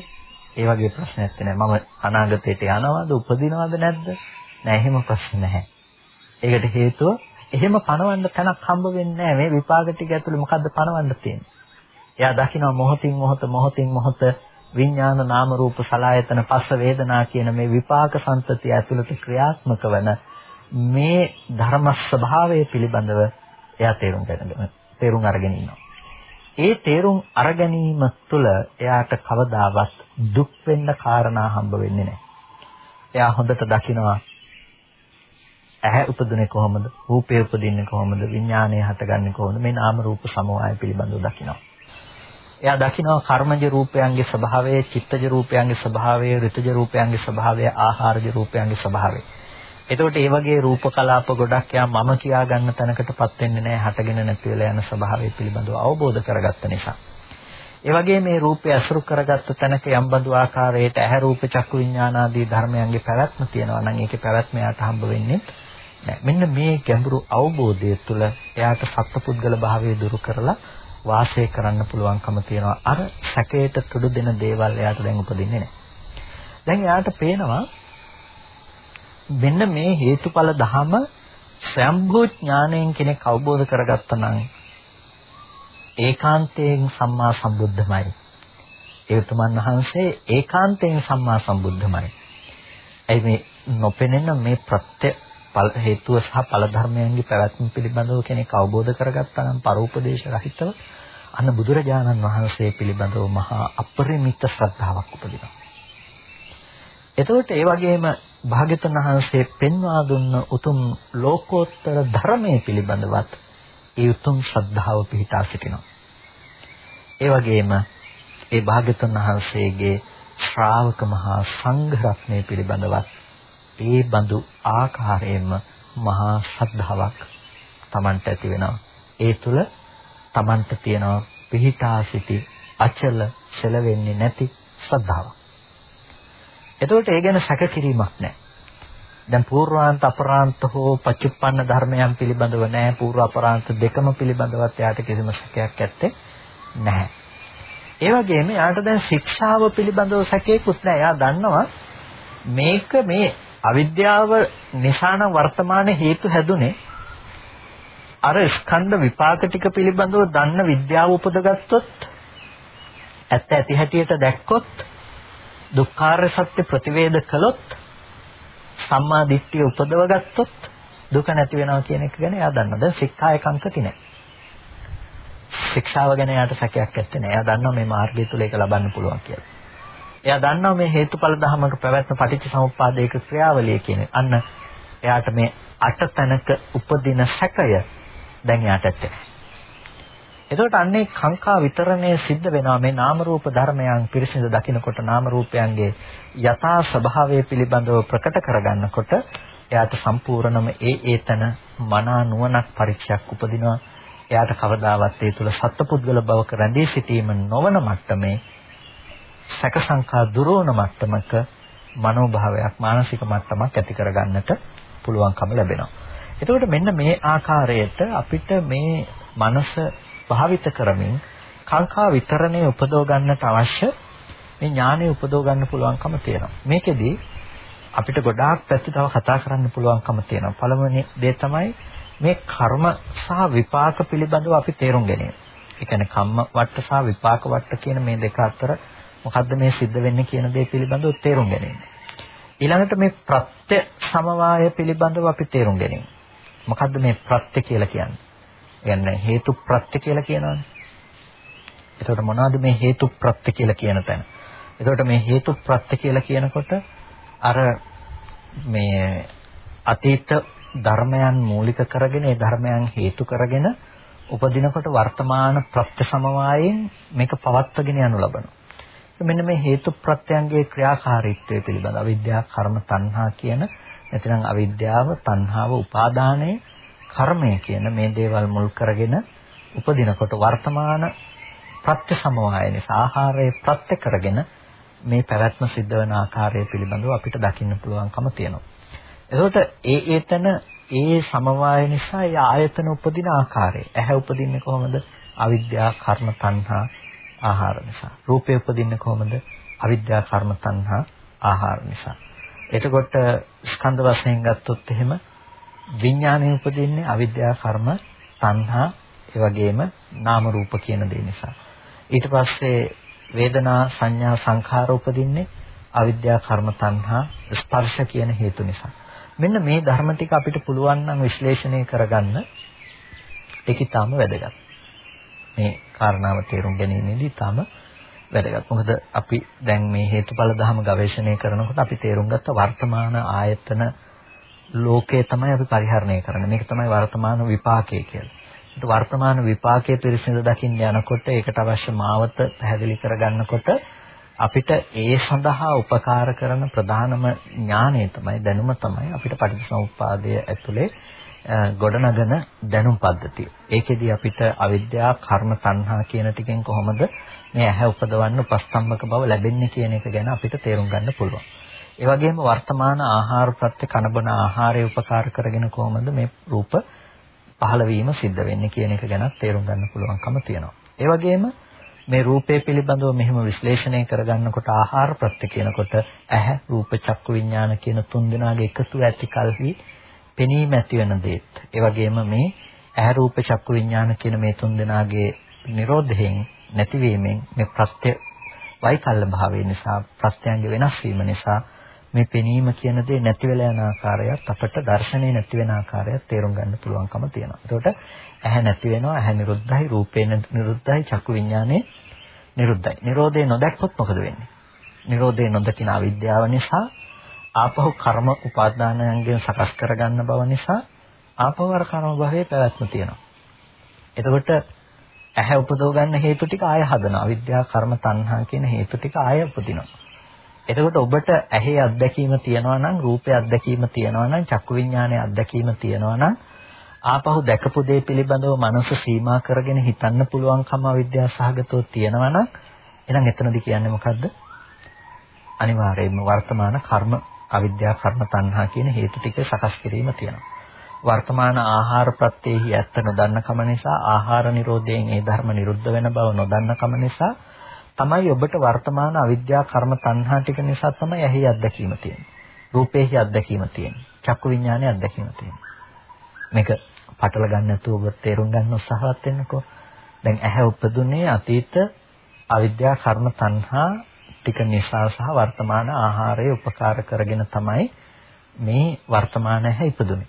ඒ වගේ ප්‍රශ්නයක් නැහැ. මම අනාගතයට යනවද? උපදිනවද නැද්ද? නෑ එහෙම ප්‍රශ්න නැහැ. ඒකට හේතුව එහෙම පණවන්න තැනක් හම්බ වෙන්නේ නැහැ. මේ විපාක ටික ඇතුලේ මොකද්ද පණවන්න තියෙන්නේ? එයා දකිනවා මොහොතින් මොහොත මොහොතින් මොහොත විඥාන නාම රූප සලායතන පස්ස වේදනා කියන මේ විපාක සංතතිය ඇතුළත ක්‍රියාත්මක වන මේ ධර්ම ස්වභාවය පිළිබඳව එයා තේරුම් ගන්න තේරුම් අරගෙන ඉන්නවා. ඒ තේරුම් අරගැනීම තුළ එයාට කවදාවත් දුක් වෙන්න කාරණා හම්බ වෙන්නේ නැහැ. එයා හොඳට දකිනවා ඇහැ උපදින්නේ කොහොමද? රූපය උපදින්නේ කොහොමද? විඥානය හටගන්නේ කොහොමද? මේ නාම රූප සමෝහය පිළිබඳව දකිනවා. එයා දකිනවා කර්මජ රූපයන්ගේ ස්වභාවය, චිත්තජ රූපයන්ගේ ස්වභාවය, ඍතජ රූපයන්ගේ ස්වභාවය, ආහාරජ රූපයන්ගේ ස්වභාවය. එතකොට මේ වගේ රූප කලාප ගොඩක් යා මම කියා ගන්න තැනකටපත් වෙන්නේ නැහැ හටගෙන නැති වෙලා යන ස්වභාවය පිළිබඳව අවබෝධ කරගත්ත නිසා. ඒ වගේ මේ රූපය අසුරු කරගත්ත තැනක යම් බඳු ආකාරයට ඇහැ රූප චක්කු විඥාන ආදී ධර්මයන්ගේ පැවැත්ම තියෙනවා නම් ඒකේ පැවැත්ම යාට හම්බ වෙන්නේ නැහැ. මෙන්න මේ ගැඹුරු අවබෝධය තුළ එයාට සත්පුද්ගල භාවය දුරු කරලා වාසය කරන්න පුළුවන්කම තියෙනවා. අර සැකයට තුඩු දෙන දේවල් එයාට දැන් උපදින්නේ නැහැ. දැන් එයාට පේනවා මෙන්න මේ හේතුඵල ධම ස්වයම්භූ ඥාණයෙන් කෙනෙක් අවබෝධ කරගත්තා නම් ඒකාන්තයෙන් සම්මා සම්බුද්ධමයි. ඒ උතුමන් වහන්සේ ඒකාන්තයෙන් සම්මා සම්බුද්ධමයි. එයි මේ නොපෙනෙන මේ ප්‍රත්‍ය හේතුව සහ ඵල ධර්මයන්ගේ පැවැත්ම පිළිබඳව කෙනෙක් අවබෝධ කරගත්තා නම් පරෝපදේශ රහිතව අන්න බුදුරජාණන් වහන්සේ පිළිබඳව මහා අපරිමිත ශ්‍රද්ධාවක් උපදිනවා. එතකොට ඒ වගේම භාග්‍යතුන් වහන්සේ පෙන්වා දුන්න උතුම් ලෝකෝත්තර ධර්මයේ පිළිබඳවත් ඒ උතුම් ශ්‍රද්ධාව පිහිටා සිටිනවා. ඒ වගේම ඒ භාග්‍යතුන් වහන්සේගේ ශ්‍රාවක මහා සංඝ රත්නය පිළිබඳවත් ඒ බඳු ආකාරයෙන්ම මහා ශ්‍රද්ධාවක් Tamanට ඇති වෙනවා. ඒ තුල Tamanට තියෙනවා පිහිටා සිටි අචල සැලවෙන්නේ නැති ශ්‍රද්ධාවක්. එතකොට ඒ ගැන සැක කිරීමක් නැහැ. දැන් පූර්වාන්ත අපරාන්ත හෝ පච්චුප්පන්න ධර්මයන් පිළිබඳව නැහැ. පූර්ව අපරාන්ත දෙකම පිළිබඳවත් එයාට කිසිම සැකයක් නැත්තේ නැහැ. ඒ වගේම යාට දැන් ශික්ෂාව පිළිබඳව සැකේකුත් නැහැ. එයා දන්නවා මේක මේ අවිද්‍යාව නිසාන වර්තමාන හේතු හැදුනේ අර ස්කන්ධ විපාක ටික පිළිබඳව දන්න විද්‍යාව උපදගත්තොත් ඇත්ත ඇති හැටියට දැක්කොත් දුක්ඛාර සත්‍ය ප්‍රතිවේද කළොත් සම්මා දිට්ඨිය උපදව ගත්තොත් දුක නැති වෙනවා කියන එක ගැන එයා දන්නවා. දැන් සික්ඛා එකංකති නැහැ. ශික්ෂාව ගැන එයාට සැකයක් නැත්තේ නෑ. එයා දන්නවා මේ මාර්ගය තුල ඒක ලබන්න පුළුවන් කියලා. එයා දන්නවා මේ හේතුඵල ධමයක පැවැත්ම පටිච්චසමුප්පාදයක ක්‍රියාවලිය කියන. අන්න එයාට මේ අට තැනක උපදින සැකය දැන් එයාට ඇත්තේ. එතකොට අන්නේ කාංකා විතරණය සිද්ධ වෙනවා මේ නාම රූප ධර්මයන් පිරිසිදු දකිනකොට නාම රූපයන්ගේ යථා ස්වභාවය පිළිබඳව ප්‍රකට කරගන්නකොට එයාට සම්පූර්ණම ඒ ඒතන මනා නුවණක් පරිචයක් උපදිනවා එයාට කවදාවත් ඒ තුල සත්පුද්ගල බවක රැඳී සිටීම නොවන මට්ටමේ සැක සංකා දුරවන මට්ටමක මනෝභාවයක් මානසික මට්ටමක් ඇති කරගන්නට පුළුවන්කම ලැබෙනවා. එතකොට මෙන්න මේ ආකාරයට අපිට මේ මනස භාවිත කරමින් කාංකා විතරණය උපදව ගන්නට අවශ්‍ය මේ ඥානය උපදව ගන්න පුළුවන්කම තියෙනවා. මේකෙදි අපිට ගොඩාක් පැති තව කතා කරන්න පුළුවන්කම තියෙනවා. පළවෙනි දේ තමයි මේ කර්ම සහ විපාක පිළිබඳව අපි තේරුම් ගැනීම. ඒ කියන්නේ කම්ම වට්ට සහ විපාක වට්ට කියන මේ දෙක අතර මොකද්ද මේ සිද්ධ වෙන්නේ කියන දේ පිළිබඳව තේරුම් ගැනීම. ඊළඟට මේ ප්‍රත්‍ය සමவாய පිළිබඳව අපි තේරුම් ගැනීම. මොකද්ද මේ ප්‍රත්‍ය කියලා කියන්නේ? කියන්නේ හේතු ප්‍රත්‍ය කියලා කියනවනේ. එතකොට මොනවද මේ හේතු ප්‍රත්‍ය කියලා කියන තැන? එතකොට මේ හේතු ප්‍රත්‍ය කියලා කියනකොට අර මේ අතීත ධර්මයන් මූලික කරගෙන ඒ ධර්මයන් හේතු කරගෙන උපදිනකොට වර්තමාන ප්‍රත්‍ය සමவாயයෙන් මේක පවත්වාගෙන යනු ලබනවා. මෙන්න මේ හේතු ප්‍රත්‍යයන්ගේ ක්‍රියාකාරීත්වය පිළිබඳ අවිද්‍යාව කර්ම තණ්හා කියන නැතිනම් අවිද්‍යාව තණ්හාව උපාදානය කර්මය කියන මේ දේවල් මුල් කරගෙන උපදිනකොට වර්තමාන ප්‍රත්‍ය සමவாய නිසා ආහාරයේ ප්‍රත්‍ය කරගෙන මේ පැවැත්ම සිද්ධ වෙන ආකාරය පිළිබඳව අපිට දකින්න පුළුවන්කම තියෙනවා. එතකොට ඒ ඒතන ඒ සමவாய නිසා ඒ ආයතන උපදින ආකාරය. ඇහැ උපදින්නේ කොහොමද? අවිද්‍යාව, කර්ම, තණ්හා, ආහාර නිසා. රූපය උපදින්නේ කොහොමද? අවිද්‍යාව, කර්ම, තණ්හා, ආහාර නිසා. එතකොට ස්කන්ධ වශයෙන් ගත්තොත් එහෙම විඥානය උපදින්නේ අවිද්‍යාව, කර්ම, තණ්හා, ඒ වගේම නාම රූප කියන දේ නිසා. ඊට පස්සේ වේදනා, සංඥා, සංඛාර උපදින්නේ අවිද්‍යාව, කර්ම, තණ්හා, ස්පර්ශ කියන හේතු නිසා. මෙන්න මේ ධර්ම ටික අපිට පුළුවන් නම් විශ්ලේෂණය කරගන්න ඒක ඊටාම වැදගත්. මේ කාරණාව තේරුම් ගැනීමේදී ඊටාම වැදගත්. මොකද අපි දැන් මේ හේතුඵල ධර්ම ගවේෂණය කරනකොට අපි තේරුම් ගත්ත වර්තමාන ආයතන ලෝකය තමයි අපි පරිහරණය කරන්නේ. මේක තමයි වර්තමාන විපාකය කියලා. ඒත් වර්තමාන විපාකයේ පිරිසිදු දකින්න යනකොට ඒකට අවශ්‍ය මාවත පැහැදිලි කරගන්නකොට අපිට ඒ සඳහා උපකාර කරන ප්‍රධානම ඥානය තමයි දැනුම තමයි අපිට පටිච්චසමුප්පාදය ඇතුලේ ගොඩනගන දැනුම් පද්ධතිය. ඒකෙදි අපිට අවිද්‍යාව, කර්ම, තණ්හා කියන ටිකෙන් කොහොමද මේ ඇහැ උපදවන්න උපස්තම්භක බව ලැබෙන්නේ කියන එක ගැන අපිට තේරුම් ගන්න පුළුවන්. ඒ වගේම වර්තමාන ආහාර ප්‍රත්‍ය කනබන ආහාරය උපකාර කරගෙන කොහොමද මේ රූප පහළ වීම සිද්ධ වෙන්නේ කියන එක ගැන තේරුම් ගන්න පුළුවන්කම තියෙනවා. ඒ වගේම මේ රූපය පිළිබඳව මෙහෙම විශ්ලේෂණය කරගන්නකොට ආහාර ප්‍රත්‍ය කියනකොට ඇහැ රූප චක්කු විඥාන කියන තුන් දෙනාගේ එකතු ඇති කල්හි පෙනීම ඇති වෙන දේත් ඒ වගේම මේ ඇහැ රූප චක්කු විඥාන කියන මේ තුන් දෙනාගේ නිරෝධයෙන් නැතිවීමෙන් මේ ප්‍රත්‍ය වෛකල්‍ය භාවය නිසා ප්‍රත්‍යයන්ගේ වෙනස් වීම නිසා මේ පෙනීම කියන දේ නැති වෙලා යන ආකාරයත් අපට දර්ශනේ නැති වෙන ආකාරයත් තේරුම් ගන්න පුළුවන්කම තියෙනවා. එතකොට ඇහැ නැති වෙනවා, ඇහැ නිරුද්ධයි, රූපේ නිරුද්ධයි, චක්කු විඥානේ නිරුද්ධයි. Nirodhe නොදැක්කොත් මොකද වෙන්නේ? Nirodhe නොදකින අවිද්‍යාව නිසා ආපහු කර්ම උපාදානයන්ගෙන් සකස් කරගන්න බව නිසා ආපහු අර කර්ම භවයේ පැවැත්ම තියෙනවා. එතකොට ඇහැ උපදව ගන්න හේතු ටික ආය හදනවා. අවිද්‍යාව, කර්ම, තණ්හා කියන හේතු ටික ආය උපදිනවා. එතකොට ඔබට ඇහි අත්දැකීම තියෙනවා නම් රූපේ අත්දැකීම තියෙනවා නම් චක්කු විඥානයේ අත්දැකීම තියෙනවා නම් ආපහු දැකපු දේ පිළිබඳව මනස සීමා කරගෙන හිතන්න පුළුවන්කම අවිද්‍යාව සහගතව තියෙනවා නම් එහෙනම් එතනදී කියන්නේ මොකද්ද? අනිවාර්යයෙන්ම වර්තමාන කර්ම අවිද්‍යා කර්ම තණ්හා කියන හේතු ටික සකස් කිරීම තියෙනවා. වර්තමාන ආහාර ප්‍රත්‍යෙහි ඇත්ත නොදන්න කම නිසා ආහාර නිරෝධයෙන් ඒ ධර්ම නිරුද්ධ වෙන බව නොදන්න කම නිසා තමයි ඔබට වර්තමාන අවිද්‍යා කර්ම තණ්හා ටික නිසා තමයි ඇහි අත්දැකීම තියෙන්නේ. රූපේහි අත්දැකීම තියෙන්නේ. චක්කු විඥානයේ අත්දැකීම තියෙන්නේ. මේක පටල ගන්න නැතුව ඔබ තේරුම් ගන්න උත්සාහවත් වෙන්නකෝ. දැන් ඇහැ උපදුනේ අතීත අවිද්‍යා කර්ම තණ්හා ටික නිසා සහ වර්තමාන ආහාරයේ උපකාර කරගෙන තමයි මේ වර්තමාන ඇහැ ඉපදුනේ.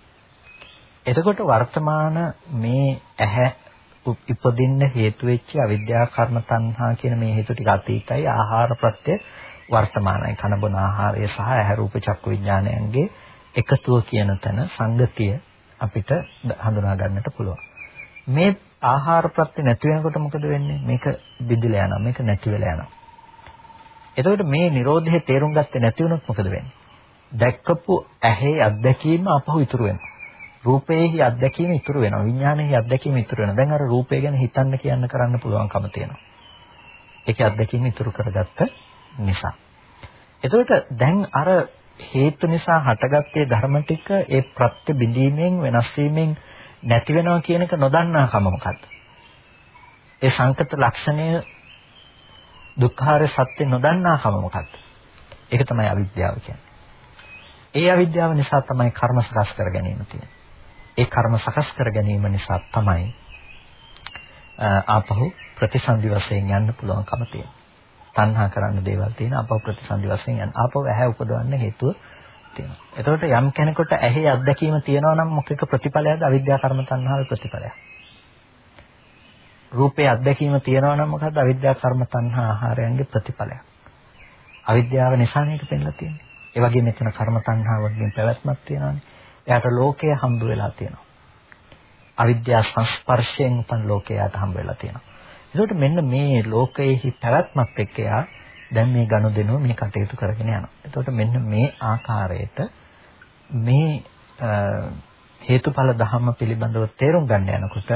එතකොට වර්තමාන මේ ඇහැ ඉපදින්න හේතු වෙච්ච අවිද්‍යා කර්ම තණ්හා කියන මේ හේතු ටික අතීතයි. ආහාර ප්‍රත්‍ය වර්තමානයි. කන බොන ආහාරය සහ ඇහැ රූප චක්කු විඥානයන්ගේ එකතුව කියන තැන සංගතිය අපිට හඳුනා ගන්නට පුළුවන්. මේ ආහාර ප්‍රත්‍ය නැති වෙනකොට මොකද වෙන්නේ? මේක බිඳිලා යනවා. මේක නැති වෙලා යනවා. එතකොට මේ Nirodhe තේරුම් ගත්තේ නැති වුණොත් මොකද වෙන්නේ දැක්කපු ඇහි අත්දැකීම අපහු ඉතුරු වෙනවා රූපේහි අත්දැකීම ඉතුරු වෙනවා. විඥානයේහි අත්දැකීම ඉතුරු වෙනවා. දැන් අර රූපය ගැන හිතන්න කියන්න කරන්න පුළුවන්කම තියෙනවා. ඒකේ අත්දැකීම ඉතුරු කරගත්ත නිසා. එතකොට දැන් අර හේතු නිසා හටගත්තේ ධර්ම ටික ඒ ප්‍රත්‍ය බිඳීමෙන් වෙනස් වීමෙන් නැති වෙනවා කියන එක නොදන්නා කම මොකද්ද? ඒ සංකත ලක්ෂණය දුක්ඛාර සත්‍ය නොදන්නා කම මොකද්ද? ඒක තමයි අවිද්‍යාව කියන්නේ. ඒ අවිද්‍යාව නිසා තමයි කර්ම සකස් කර ගැනීම තියෙන්නේ. ඒ කර්ම සකස් කර ගැනීම නිසා තමයි ආපහු ප්‍රතිසන්දි වශයෙන් යන්න පුළුවන්කම තියෙන්නේ. තණ්හා කරන්න දේවල් තියෙන ආපහු ප්‍රතිසන්දි වශයෙන් යන්න. ආපහු ඇහැ උපදවන්න හේතුව තියෙනවා. එතකොට යම් කෙනෙකුට ඇහි අත්දැකීම තියෙනවා නම් මොකක ප්‍රතිඵලයක්ද අවිද්‍යා කර්ම තණ්හාවේ ප්‍රතිඵලයක්. රූපේ අත්දැකීම තියෙනවා නම් මොකද්ද අවිද්‍යා කර්ම තණ්හා ආහාරයන්ගේ ප්‍රතිඵලයක්. අවිද්‍යාව නිසා මේක පෙන්ලා තියෙන්නේ. ඒ වගේම මෙතන කර්ම තණ්හාවකින් පැවැත්මක් තියෙනවානේ. එයාට ලෝකය හම්බ වෙලා තියෙනවා. අවිද්‍යා සංස්පර්ශයෙන් උපන් ලෝකයට හම්බ වෙලා තියෙනවා. ඒකට මෙන්න මේ ලෝකයේහි පැවැත්මත් එක්ක එයා දැන් මේ ගනුදෙනුව මේ කටයුතු කරගෙන යනවා. එතකොට මෙන්න මේ ආකාරයට මේ හේතුඵල ධර්ම පිළිබඳව තේරුම් ගන්න යනකොට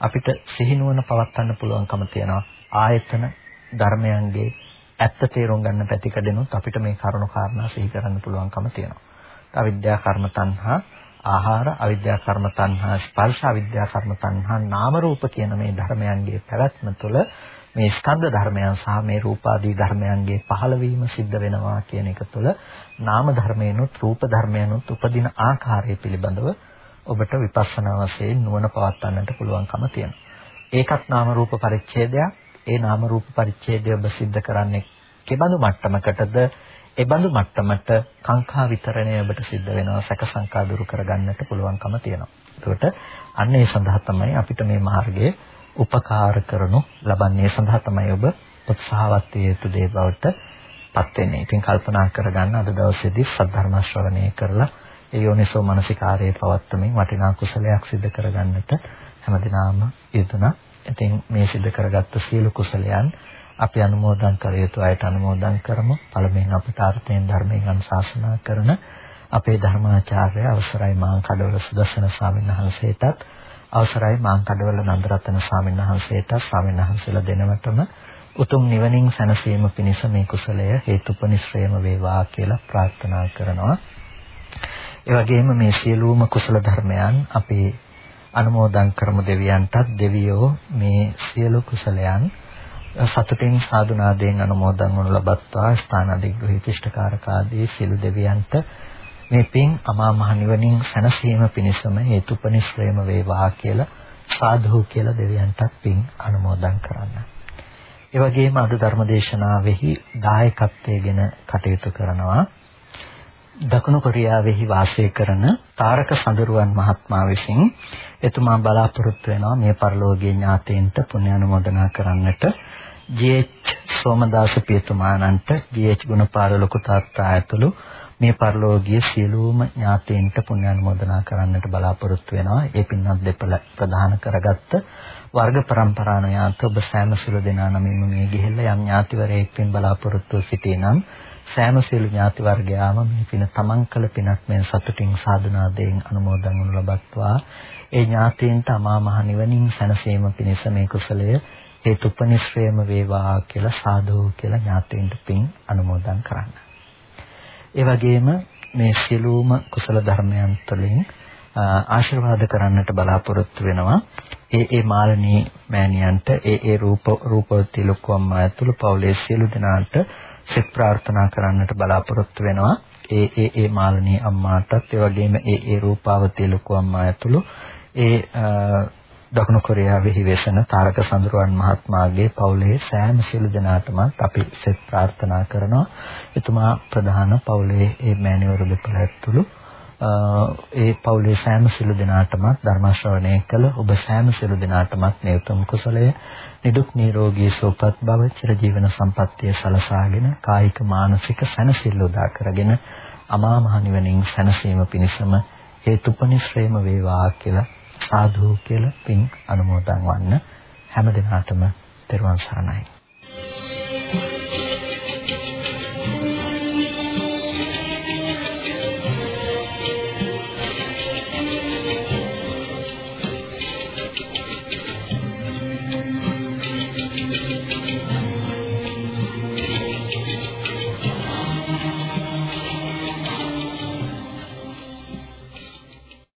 අපිට සිහිනුවන පවත්වන්න පුළුවන්කම තියෙනවා. ආයතන ධර්මයන්ගේ ඇත්ත තේරුම් ගන්න පැතිකඩෙනුත් අපිට මේ කරුණු කාරණා සිහි කරන්න පුළුවන්කම තියෙනවා. අවිද්‍යා කර්ම තණ්හා ආහාර අවිද්‍යා කර්ම තණ්හා ස්පර්ශ අවිද්‍යා කර්ම තණ්හා නාම රූප කියන මේ ධර්මයන්ගේ පැවැත්ම තුළ මේ ස්කන්ධ ධර්මයන් සහ මේ රූපාදී ධර්මයන්ගේ පහළවීම සිද්ධ වෙනවා කියන එක තුළ නාම ධර්මයනුත් රූප ධර්මයනුත් උපදින ආකාරය පිළිබඳව ඔබට විපස්සනා වශයෙන් නුවණ පවත්වන්නට පුළුවන්කම තියෙනවා. ඒකත් නාම රූප පරිච්ඡේදයක්. ඒ නාම රූප පරිච්ඡේදය ඔබ සිද්ධ කරන්නේ කෙබඳු මට්ටමකටද ඒ බඳු මට්ටමට කාංකා විතරණය ඔබට සිද්ධ වෙනවා සැක සංකා දුරු කරගන්නට පුළුවන්කම තියෙනවා. ඒකට අන්න ඒ සඳහා තමයි අපිට මේ මාර්ගයේ උපකාර කරනු ලබන්නේ. සඳහා තමයි ඔබ උත්සාහවත් විය යුතු දේ බවට පත් වෙන්නේ. ඉතින් කල්පනා කරගන්න අද දවසේදී සද්ධර්ම ශ්‍රවණය කරලා ඒ යෝනිසෝ මනසිකාරයේ පවත්තමින් වටිනා කුසලයක් සිදු කරගන්නට හැමදිනාම යෙදුණා. ඉතින් මේ සිදු කරගත්තු සියලු කුසලයන් අපි අනුමෝදන් කර යුතු අයට අනුමෝදන් කරමු. පළමුවෙන් අපට අර්ථයෙන් ධර්මයෙන් අනුශාසනා කරන අපේ ධර්මාචාර්ය අවසරයි මාං කඩවල සුදස්සන ස්වාමීන් වහන්සේටත් අවසරයි මාං කඩවල නන්දරත්න ස්වාමීන් වහන්සේටත් ස්වාමීන් වහන්සේලා දෙනවටම උතුම් නිවනින් සැනසීම පිණිස මේ කුසලය හේතුපනිශ්‍රේම වේවා කියලා ප්‍රාර්ථනා කරනවා. ඒ වගේම මේ සියලුම කුසල ධර්මයන් අපි අනුමෝදන් කරමු දෙවියන්ටත් දෙවියෝ මේ සියලු කුසලයන් සතුටින් සාදුනාදයෙන් අනුමෝදන් වනු ලබත්වා ස්ථාන අධිග්‍රහී තිෂ්ඨකාරකාදී සිළු දෙවියන්ට මේ පින් අමා මහ නිවනින් සැනසීම පිණිසම හේතුපනිශ්‍රේම වේවා කියලා සාධු කියලා දෙවියන්ටත් පින් අනුමෝදන් කරන්න. ඒ වගේම අද ධර්මදේශනාවෙහි දායකත්වයෙන් කටයුතු කරනවා දකුණු කොරියාවෙහි වාසය කරන තාරක සඳරුවන් මහත්මයා විසින් එතුමා බලාපොරොත්තු වෙනවා මේ පරිලෝකීය ඥාතීන්ට පුණ්‍ය අනුමೋದනා කරන්නට ජී.එච්. සෝමදාස පියතුමාණන්ට ජී.එච්. ගුණපාල ලොකු තාත්තා ඇතුළු මේ පරිලෝකීය සියලුම ඥාතීන්ට පුණ්‍ය අනුමೋದනා කරන්නට බලාපොරොත්තු වෙනවා. ඒ පින්වත් දෙපළ ප්‍රදාන කරගත්ත වර්ග પરම්පරාණයාත ඔබ සෑම සුළු දෙනා නමින් මේ ගිහිල්ලා යම් ඥාතිවරයෙක් වෙන බලාපොරොත්තු සිටිනම් සෑම සියලු ඥාති වර්ගයාම මේ පින තමන් කළ පිනක් මෙන් සතුටින් සාදුනාදයෙන් අනුමෝදන් වනු ලබත්වා ඒ ඥාතීන්ට අමා මහ නිවනින් සැනසීම පිණිස මේ කුසලය හේතුපනිශ්‍රේම වේවා කියලා සාදු කියලා ඥාතීන්ට පින් අනුමෝදන් කරන්න. ඒ වගේම මේ සියලුම කුසල ධර්මයන් තුළින් ආශිර්වාද කරන්නට බලාපොරොත්තු වෙනවා. ඒ ඒ මාළනී මෑණියන්ට ඒ ඒ රූප රූපවති ලොකු අම්මා ඇතුළු පවුලේ සියලු දෙනාට සෙත් ප්‍රාර්ථනා කරන්නට බලාපොරොත්තු වෙනවා. ඒ ඒ ඒ මාළනී අම්මාටත් ඒ වගේම ඒ ඒ රූපාවතී ලොකු අම්මා ඇතුළු ඒ දකුණු කොරියාවේ වෙසෙන තාරක සඳරුවන් මහත්මයාගේ පවුලේ සෑම සියලු දෙනාටම අපි සෙත් ප්‍රාර්ථනා කරනවා. එතුමා ප්‍රධාන පවුලේ ඒ මෑණිවරු දෙපළ ඇතුළු ඒ පවුලේ සෑම සිළු දෙනාටම ධර්ම ශ්‍රවණය කළ ඔබ සෑම සිළු දෙනාටම මේ උතුම් කුසලය නිදුක් නිරෝගී සුවපත් භව චිරජීවන සම්පන්නිය සලසාගෙන කායික මානසික සැනසෙල්ල උදා කරගෙන අමා මහ නිවනින් සැනසීම පිණිසම හේතුපනිශ්‍රේම වේවා කියලා සාදු කියලා පින් අනුමෝදන් වන්න. හැම දිනාටම තෙරුවන් සරණයි.